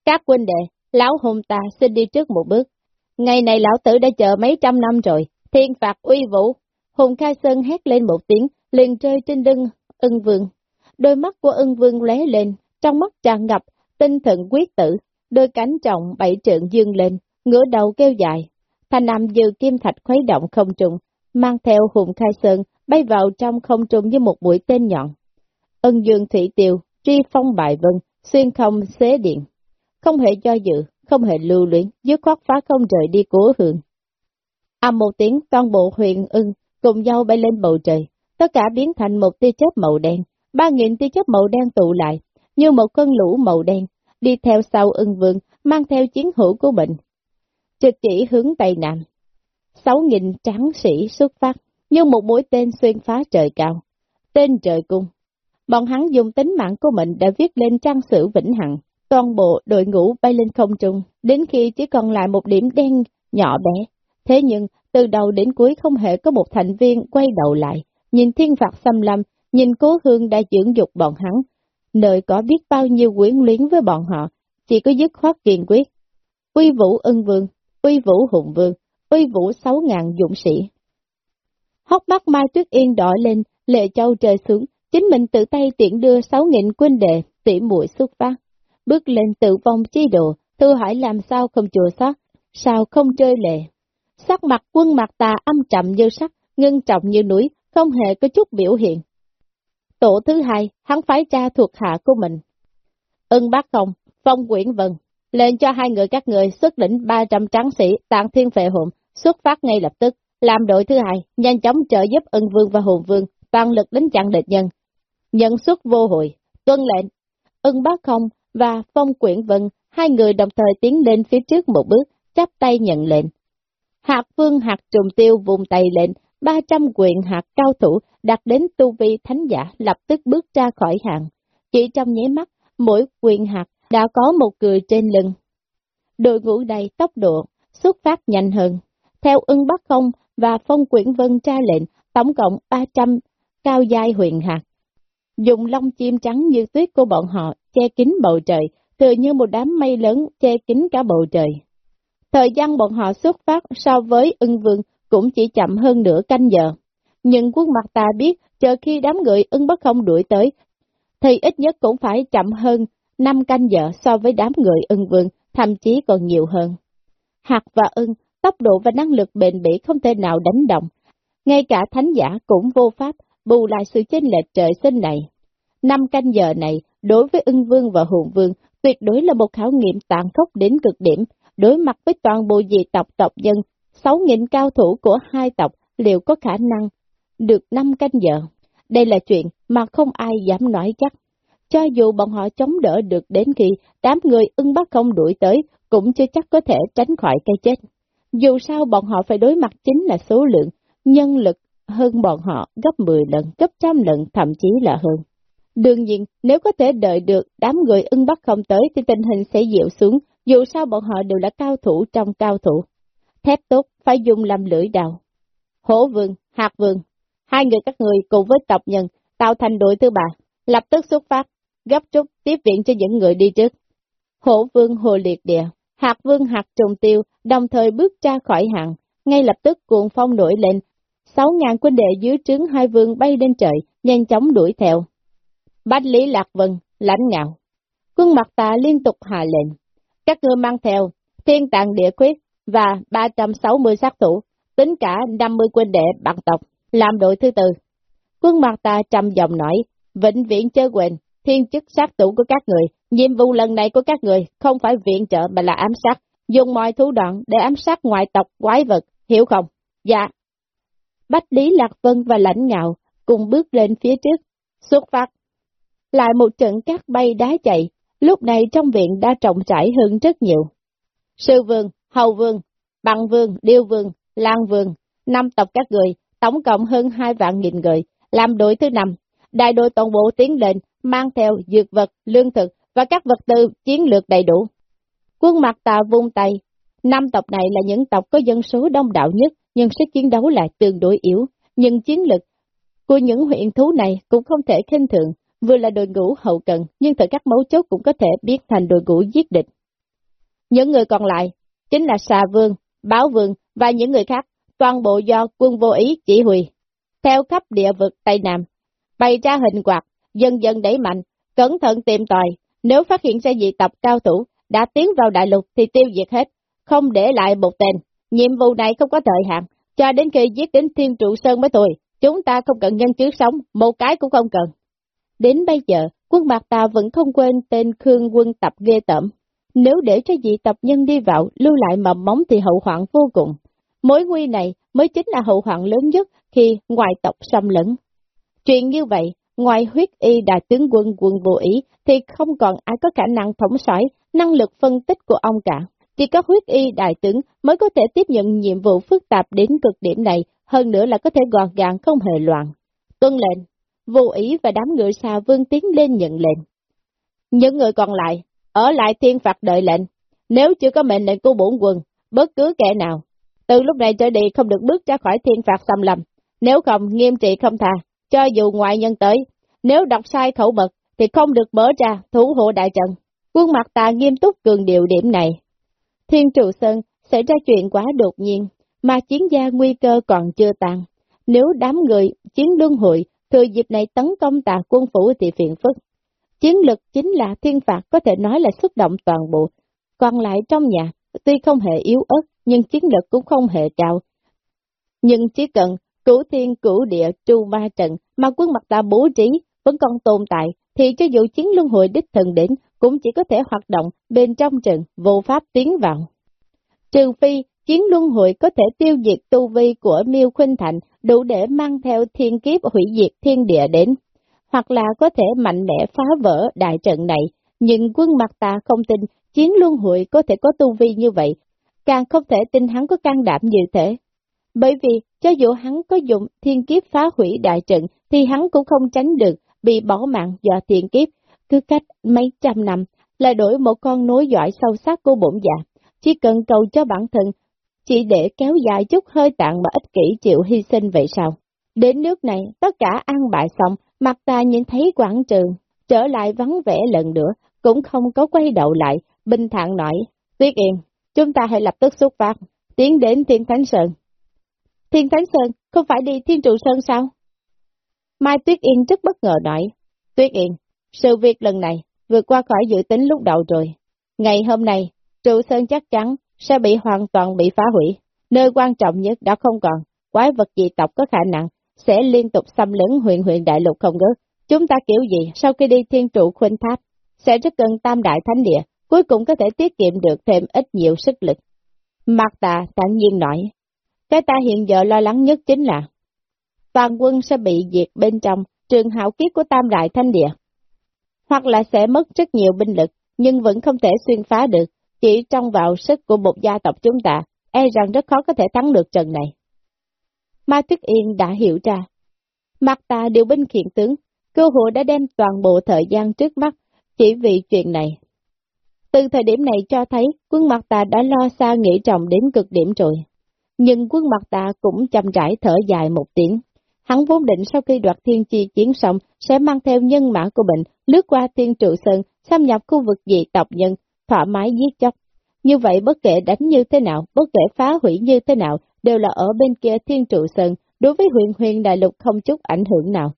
Các huynh đệ, lão hùng ta xin đi trước một bước. Ngày này lão tử đã chờ mấy trăm năm rồi, thiên phạt uy vũ. Hùng Khai Sơn hét lên một tiếng, liền rơi trên lưng ưng vương. Đôi mắt của ưng vương lé lên, trong mắt tràn ngập, tinh thần quyết tử, đôi cánh trọng bảy trượng dương lên, ngửa đầu kêu dài. Thanh nam dư kim thạch khuấy động không trùng, mang theo hùng khai sơn, bay vào trong không trung như một mũi tên nhọn. Ân dương thủy tiêu, tri phong bại vân, xuyên không xế điện. Không hề do dự, không hề lưu luyến, dứt khoát phá không rời đi của hương. Âm một tiếng, toàn bộ huyền ưng cùng nhau bay lên bầu trời, tất cả biến thành một tia chớp màu đen, ba nghìn tia chớp màu đen tụ lại, như một cơn lũ màu đen, đi theo sau ưng vương, mang theo chiến hữu của mình. Trực chỉ hướng Tây Nam. Sáu nghìn tráng sĩ xuất phát, như một mũi tên xuyên phá trời cao. Tên trời cung. Bọn hắn dùng tính mạng của mình đã viết lên trang sử vĩnh hằng. Toàn bộ đội ngũ bay lên không trung, đến khi chỉ còn lại một điểm đen nhỏ bé. Thế nhưng, từ đầu đến cuối không hề có một thành viên quay đầu lại, nhìn thiên phạt xâm lâm, nhìn cố hương đã dưỡng dục bọn hắn, nơi có biết bao nhiêu quyến luyến với bọn họ, chỉ có dứt khoát kiên quyết. Uy vũ ân vương, uy vũ hùng vương, uy vũ sáu ngàn dũng sĩ. Hóc mắt Mai Tuyết Yên đỏ lên, lệ châu trời xuống, chính mình tự tay tiện đưa sáu nghìn quân đệ, tỉ muội xuất phát. Bước lên tự vong chi đồ, thư hỏi làm sao không chùa sót, sao không chơi lệ. Sắc mặt quân mặt tà âm trầm như sắt, ngưng trọng như núi, không hề có chút biểu hiện. Tổ thứ hai, hắn phái cha thuộc hạ của mình. Ưng bác không, phong quyển vân, lên cho hai người các người xuất lĩnh 300 tráng sĩ tạng thiên vệ hộm, xuất phát ngay lập tức, làm đội thứ hai, nhanh chóng trợ giúp ân vương và hồn vương, toàn lực đánh chặn địch nhân. Nhận xuất vô hội, tuân lệnh, ân bác không và phong quyển vân, hai người đồng thời tiến lên phía trước một bước, chắp tay nhận lệnh. Hạt vương hạt trùng tiêu vùng tay lệnh, 300 quyền hạt cao thủ đạt đến tu vi thánh giả lập tức bước ra khỏi hàng. Chỉ trong nháy mắt, mỗi quyền hạt đã có một người trên lưng. Đội ngũ đầy tốc độ, xuất phát nhanh hơn. Theo ưng bắc không và phong quyển vân tra lệnh, tổng cộng 300 cao giai huyền hạt. Dùng lông chim trắng như tuyết của bọn họ che kín bầu trời, tựa như một đám mây lớn che kín cả bầu trời. Thời gian bọn họ xuất phát so với ưng vương cũng chỉ chậm hơn nửa canh giờ. Nhưng quân mặt ta biết, chờ khi đám người ưng bất không đuổi tới, thì ít nhất cũng phải chậm hơn 5 canh giờ so với đám người ưng vương, thậm chí còn nhiều hơn. Hạt và ưng, tốc độ và năng lực bền bỉ không thể nào đánh động. Ngay cả thánh giả cũng vô pháp bù lại sự chênh lệch trời sinh này. Năm canh giờ này, đối với ưng vương và hùng vương, tuyệt đối là một khảo nghiệm tàn khốc đến cực điểm, đối mặt với toàn bộ dị tộc tộc dân, 6.000 cao thủ của hai tộc liệu có khả năng được 5 canh giờ. Đây là chuyện mà không ai dám nói chắc. Cho dù bọn họ chống đỡ được đến khi đám người ưng bắt không đuổi tới, cũng chưa chắc có thể tránh khỏi cái chết. Dù sao bọn họ phải đối mặt chính là số lượng, nhân lực hơn bọn họ gấp 10 lần, gấp trăm lần, thậm chí là hơn. Đương nhiên, nếu có thể đợi được đám người ưng bắt không tới thì tình hình sẽ dịu xuống, dù sao bọn họ đều là cao thủ trong cao thủ. Thép tốt phải dùng làm lưỡi đào. Hổ vương, hạt vương, hai người các người cùng với tộc nhân tạo thành đội thứ ba, lập tức xuất phát, gấp rút tiếp viện cho những người đi trước. Hổ vương hồ liệt địa, Hạc vương Hạc trùng tiêu, đồng thời bước ra khỏi hàng, ngay lập tức cuộn phong nổi lên, sáu ngàn quân đệ dưới trướng hai vương bay lên trời, nhanh chóng đuổi theo. Bách Lý Lạc Vân, lãnh ngạo. Quân mặt ta liên tục hạ lệnh. Các ngươi mang theo thiên tạng địa quyết và 360 sát thủ, tính cả 50 quân đệ bằng tộc, làm đội thứ tư. Quân mặt ta trầm giọng nói, vĩnh viễn chớ quên, thiên chức sát thủ của các người, nhiệm vụ lần này của các người không phải viện trợ mà là ám sát, dùng mọi thủ đoạn để ám sát ngoại tộc quái vật, hiểu không? Dạ. Bách Lý Lạc Vân và Lãnh Ngạo cùng bước lên phía trước, xuất phát. Lại một trận cát bay đá chạy, lúc này trong viện đã trọng trải hơn rất nhiều. Sư vương, hầu vương, bằng vương, điêu vương, lan vương, năm tộc các người, tổng cộng hơn hai vạn nghìn người, làm đội thứ năm. Đại đội toàn bộ tiến lên, mang theo dược vật, lương thực và các vật tư chiến lược đầy đủ. Quân mặt tà vung tay, năm tộc này là những tộc có dân số đông đảo nhất, nhưng sức chiến đấu lại tương đối yếu, nhưng chiến lực của những huyện thú này cũng không thể khinh thường, vừa là đội ngũ hậu cần, nhưng thời các mấu chốt cũng có thể biến thành đội ngũ giết địch. Những người còn lại, chính là xà vương, báo vương và những người khác, toàn bộ do quân vô ý chỉ huy. Theo khắp địa vực Tây Nam, bày ra hình quạt, dần dần đẩy mạnh, cẩn thận tìm tòi, nếu phát hiện ra dị tập cao thủ đã tiến vào đại lục thì tiêu diệt hết, không để lại một tên. Nhiệm vụ này không có thời hạn, cho đến khi giết đến thiên trụ sơn mới thôi, chúng ta không cần nhân chứng sống, một cái cũng không cần. Đến bây giờ, quân mặt ta vẫn không quên tên Khương quân tập ghê tẩm. Nếu để cho dị tập nhân đi vào, lưu lại mầm móng thì hậu hoạn vô cùng. Mối nguy này mới chính là hậu hoạn lớn nhất khi ngoại tộc xâm lấn. Chuyện như vậy, ngoài huyết y đại tướng quân quân vô ý, thì không còn ai có khả năng thống soái năng lực phân tích của ông cả. Chỉ có huyết y đại tướng mới có thể tiếp nhận nhiệm vụ phức tạp đến cực điểm này, hơn nữa là có thể gọn gàng không hề loạn. Tuân lệnh, vô ý và đám người xa vương tiến lên nhận lệnh. Những người còn lại, ở lại thiên phạt đợi lệnh, nếu chưa có mệnh lệnh của bổn quân, bất cứ kẻ nào, từ lúc này trở đi không được bước ra khỏi thiên phạt xâm lầm, nếu không nghiêm trị không tha, cho dù ngoại nhân tới, nếu đọc sai khẩu mật thì không được mở ra thủ hộ đại trận. Quân mặt ta nghiêm túc cường điều điểm này. Thiên trụ sơn xảy ra chuyện quá đột nhiên, mà chiến gia nguy cơ còn chưa tàn. Nếu đám người chiến luân hội thừa dịp này tấn công tà quân phủ thì phiền phức. Chiến lực chính là thiên phạt có thể nói là xuất động toàn bộ, còn lại trong nhà, tuy không hề yếu ớt, nhưng chiến lực cũng không hề cao. Nhưng chỉ cần cửu thiên cửu địa tru ma trận mà quân mặt ta bố trí vẫn còn tồn tại, thì cho dù chiến luân hội đích thần đến, cũng chỉ có thể hoạt động bên trong trận, vô pháp tiến vào. Trừ phi, chiến luân hội có thể tiêu diệt tu vi của Miêu Khuynh Thành, đủ để mang theo thiên kiếp hủy diệt thiên địa đến, hoặc là có thể mạnh mẽ phá vỡ đại trận này, nhưng quân mặt ta không tin chiến luân hội có thể có tu vi như vậy, càng không thể tin hắn có can đảm như thế. Bởi vì, cho dù hắn có dụng thiên kiếp phá hủy đại trận, thì hắn cũng không tránh được bị bỏ mạng do thiên kiếp, cứ cách mấy trăm năm, lại đổi một con nối dõi sâu sắc của bổn dạ. Chỉ cần cầu cho bản thân, chỉ để kéo dài chút hơi tạng mà ích kỷ chịu hy sinh vậy sao? Đến nước này, tất cả ăn bại xong, mặt ta nhìn thấy quảng trường, trở lại vắng vẻ lần nữa, cũng không có quay đầu lại, bình thản nói, Tuyết Yên, chúng ta hãy lập tức xuất phát, tiến đến Thiên Thánh Sơn. Thiên Thánh Sơn, không phải đi Thiên Trụ Sơn sao? Mai Tuyết Yên rất bất ngờ nói, Tuyết Yên, sự việc lần này vượt qua khỏi dự tính lúc đầu rồi. Ngày hôm nay, Trụ Sơn chắc chắn sẽ bị hoàn toàn bị phá hủy. Nơi quan trọng nhất đã không còn, quái vật dị tộc có khả năng sẽ liên tục xâm lấn huyện huyện đại lục không ngớt. Chúng ta kiểu gì sau khi đi thiên trụ khuynh tháp, sẽ rất cần tam đại thánh địa, cuối cùng có thể tiết kiệm được thêm ít nhiều sức lực. Mạc tà tản nhiên nói, cái ta hiện giờ lo lắng nhất chính là toàn quân sẽ bị diệt bên trong trường hảo kiếp của tam đại thanh địa. Hoặc là sẽ mất rất nhiều binh lực, nhưng vẫn không thể xuyên phá được, chỉ trong vào sức của một gia tộc chúng ta, e rằng rất khó có thể thắng được trận này. ma Tuyết Yên đã hiểu ra. Mặt ta điều binh khiển tướng, cơ hội đã đem toàn bộ thời gian trước mắt, chỉ vì chuyện này. Từ thời điểm này cho thấy quân mặt ta đã lo xa nghĩ trọng đến cực điểm rồi. Nhưng quân mặt ta cũng chậm rãi thở dài một tiếng. Hắn vốn định sau khi đoạt thiên chi chiến xong sẽ mang theo nhân mã của mình lướt qua thiên trụ sơn, xâm nhập khu vực dị tộc nhân, thoải mái giết chóc. Như vậy bất kể đánh như thế nào, bất kể phá hủy như thế nào, đều là ở bên kia thiên trụ sơn, đối với huyền huyền đại lục không chút ảnh hưởng nào.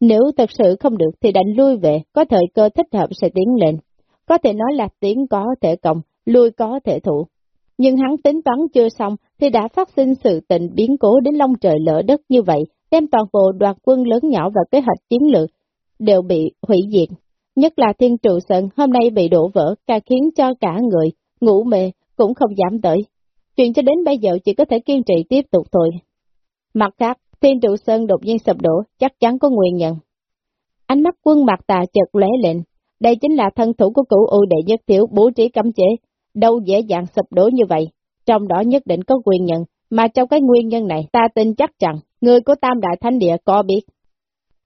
Nếu thật sự không được thì đánh lui về, có thời cơ thích hợp sẽ tiến lên. Có thể nói là tiến có thể cộng, lui có thể thủ. Nhưng hắn tính toán chưa xong thì đã phát sinh sự tình biến cố đến long trời lỡ đất như vậy, đem toàn bộ đoàn quân lớn nhỏ và kế hoạch chiến lược đều bị hủy diệt. Nhất là thiên trụ sơn hôm nay bị đổ vỡ, càng khiến cho cả người, ngủ mê, cũng không dám tới. Chuyện cho đến bây giờ chỉ có thể kiên trì tiếp tục thôi. Mặt khác, thiên trụ sơn đột nhiên sập đổ, chắc chắn có nguyên nhân. Ánh mắt quân mặt tà chợt lóe lên, đây chính là thân thủ của cửu ưu đệ nhất thiếu bố trí cấm chế, đâu dễ dàng sụp đổ như vậy. Trong đó nhất định có nguyên nhân, mà trong cái nguyên nhân này ta tin chắc rằng người của Tam Đại Thánh Địa có biết.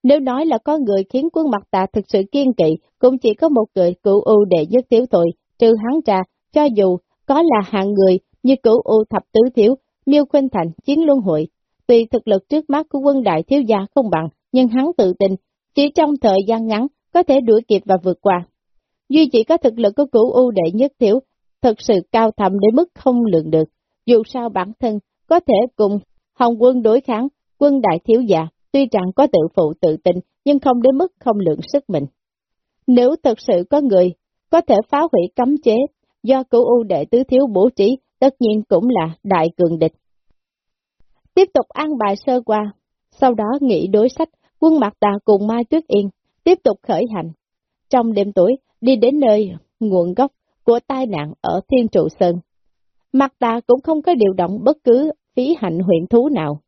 Nếu nói là có người khiến quân mặt ta thực sự kiên kỵ, cũng chỉ có một người cửu ưu đệ nhất thiếu thôi, trừ hắn ra, cho dù có là hạng người như cửu ưu thập tứ thiếu, miêu khuynh thành, chiến luân hội. Tuy thực lực trước mắt của quân đại thiếu gia không bằng, nhưng hắn tự tin, chỉ trong thời gian ngắn có thể đuổi kịp và vượt qua. Duy chỉ có thực lực của cửu ưu đệ nhất thiếu, thật sự cao thầm đến mức không lượng được. Dù sao bản thân có thể cùng Hồng quân đối kháng, quân đại thiếu già, tuy rằng có tự phụ tự tin, nhưng không đến mức không lượng sức mình. Nếu thật sự có người có thể phá hủy cấm chế do cửu ưu đệ tứ thiếu bố trí, tất nhiên cũng là đại cường địch. Tiếp tục ăn bài sơ qua, sau đó nghĩ đối sách, quân mặt tà cùng Mai Tuyết Yên, tiếp tục khởi hành. Trong đêm tối, đi đến nơi nguồn gốc của tai nạn ở Thiên Trụ Sơn. Mặt ta cũng không có điều động bất cứ phí hành huyện thú nào.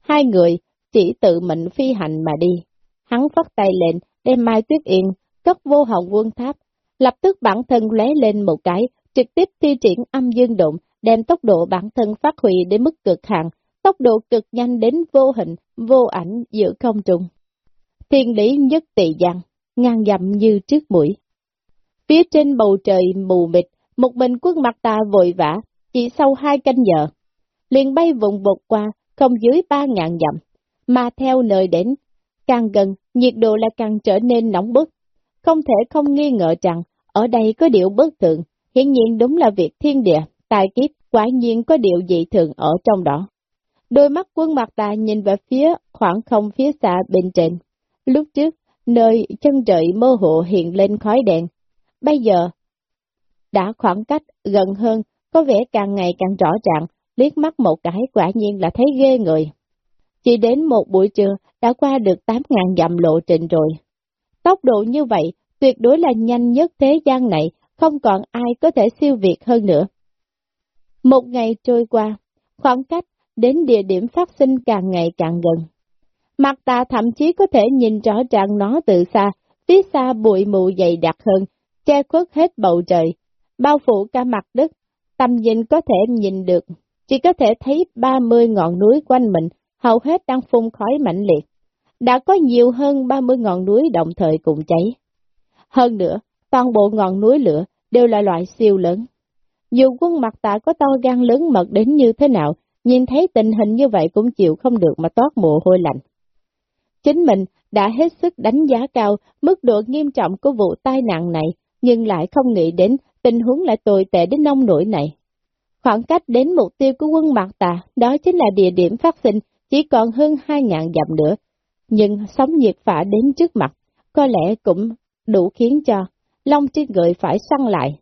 Hai người chỉ tự mình phi hành mà đi. Hắn phát tay lên, đem Mai Tuyết Yên, cất vô hồng quân tháp, lập tức bản thân lóe lên một cái, trực tiếp thi triển âm dương động, đem tốc độ bản thân phát huy đến mức cực hạn, tốc độ cực nhanh đến vô hình, vô ảnh giữa không trung. Thiên lý nhất tỳ giang, ngang dặm như trước mũi. Phía trên bầu trời mù mịt, một mình quân mặt ta vội vã, chỉ sau hai canh giờ, liền bay vùng vụt qua, không dưới ba ngàn dặm, mà theo nơi đến, càng gần, nhiệt độ lại càng trở nên nóng bức. Không thể không nghi ngờ rằng, ở đây có điều bất thường, hiển nhiên đúng là việc thiên địa, tài kiếp, quả nhiên có điều dị thường ở trong đó. Đôi mắt quân mặt ta nhìn về phía khoảng không phía xa bên trên. Lúc trước, nơi chân trời mơ hồ hiện lên khói đèn. Bây giờ, đã khoảng cách gần hơn, có vẻ càng ngày càng rõ ràng, liếc mắt một cái quả nhiên là thấy ghê người. Chỉ đến một buổi trưa đã qua được 8.000 dặm lộ trình rồi. Tốc độ như vậy tuyệt đối là nhanh nhất thế gian này, không còn ai có thể siêu việt hơn nữa. Một ngày trôi qua, khoảng cách đến địa điểm phát sinh càng ngày càng gần. Mặt ta thậm chí có thể nhìn rõ ràng nó từ xa, phía xa bụi mù dày đặc hơn, che khuất hết bầu trời, bao phủ cả mặt đất, tầm nhìn có thể nhìn được, chỉ có thể thấy 30 ngọn núi quanh mình, hầu hết đang phun khói mạnh liệt. Đã có nhiều hơn 30 ngọn núi đồng thời cùng cháy. Hơn nữa, toàn bộ ngọn núi lửa đều là loại siêu lớn. Dù quân mặt tạ có to gan lớn mật đến như thế nào, nhìn thấy tình hình như vậy cũng chịu không được mà toát mồ hôi lạnh. Chính mình đã hết sức đánh giá cao mức độ nghiêm trọng của vụ tai nạn này, nhưng lại không nghĩ đến tình huống lại tồi tệ đến nông nổi này. Khoảng cách đến mục tiêu của quân Mạc Tà, đó chính là địa điểm phát sinh, chỉ còn hơn 2.000 dặm nữa. Nhưng sóng nhiệt phả đến trước mặt, có lẽ cũng đủ khiến cho Long trên người phải săn lại.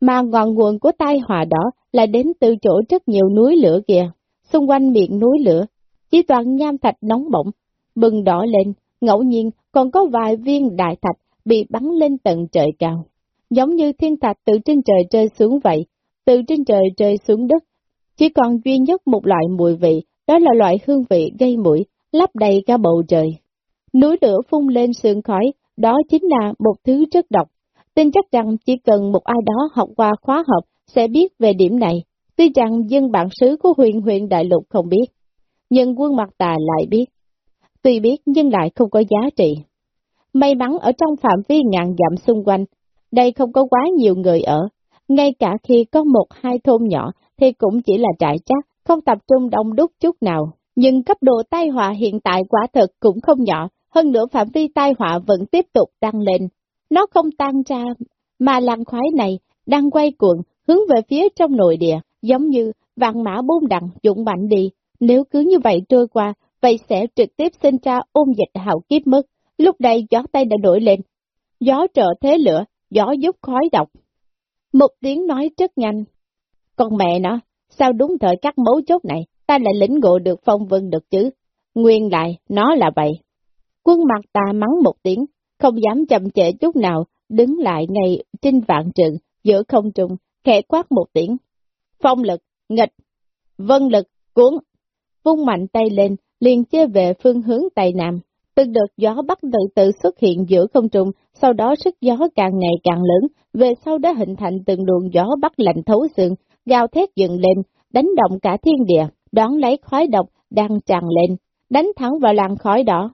Mà ngọn nguồn của tai họa đó là đến từ chỗ rất nhiều núi lửa kìa, xung quanh miệng núi lửa, chỉ toàn nham thạch nóng bỏng, bừng đỏ lên, ngẫu nhiên còn có vài viên đại thạch bị bắn lên tận trời cao. Giống như thiên thạch từ trên trời rơi xuống vậy, từ trên trời rơi xuống đất. Chỉ còn duy nhất một loại mùi vị, đó là loại hương vị gây mũi, lấp đầy cả bầu trời. Núi lửa phun lên sương khói, đó chính là một thứ rất độc. Tin chắc rằng chỉ cần một ai đó học qua khóa học sẽ biết về điểm này, tuy rằng dân bản xứ của huyền huyện đại lục không biết, nhưng quân mặt tà lại biết. Tuy biết nhưng lại không có giá trị. May mắn ở trong phạm vi ngàn dặm xung quanh, đây không có quá nhiều người ở, ngay cả khi có một hai thôn nhỏ thì cũng chỉ là trại chắc, không tập trung đông đúc chút nào. Nhưng cấp độ tai họa hiện tại quả thực cũng không nhỏ, hơn nữa phạm vi tai họa vẫn tiếp tục tăng lên. Nó không tan ra, mà làng khoái này đang quay cuộn hướng về phía trong nội địa, giống như vạn mã bôn đằng dũng mạnh đi. Nếu cứ như vậy trôi qua, vậy sẽ trực tiếp sinh ra ôn dịch hào kiếp mất. Lúc đây gió tay đã nổi lên, gió trợ thế lửa, gió giúp khói độc. Một tiếng nói rất nhanh. Con mẹ nó, sao đúng thời cắt mấu chốt này, ta lại lĩnh ngộ được phong vân được chứ? Nguyên lại, nó là vậy. Quân mặt ta mắng một tiếng, không dám chậm trễ chút nào, đứng lại ngay trên vạn trường, giữa không trung, khẽ quát một tiếng. Phong lực, nghịch, vân lực, cuốn. Vung mạnh tay lên, liền chế về phương hướng Tây Nam. Từng đợt gió bắc tự tự xuất hiện giữa không trung, sau đó sức gió càng ngày càng lớn, về sau đã hình thành từng luồng gió bắc lạnh thấu xương, gào thét dựng lên, đánh động cả thiên địa, đón lấy khói độc đang tràn lên, đánh thẳng vào làn khói đỏ.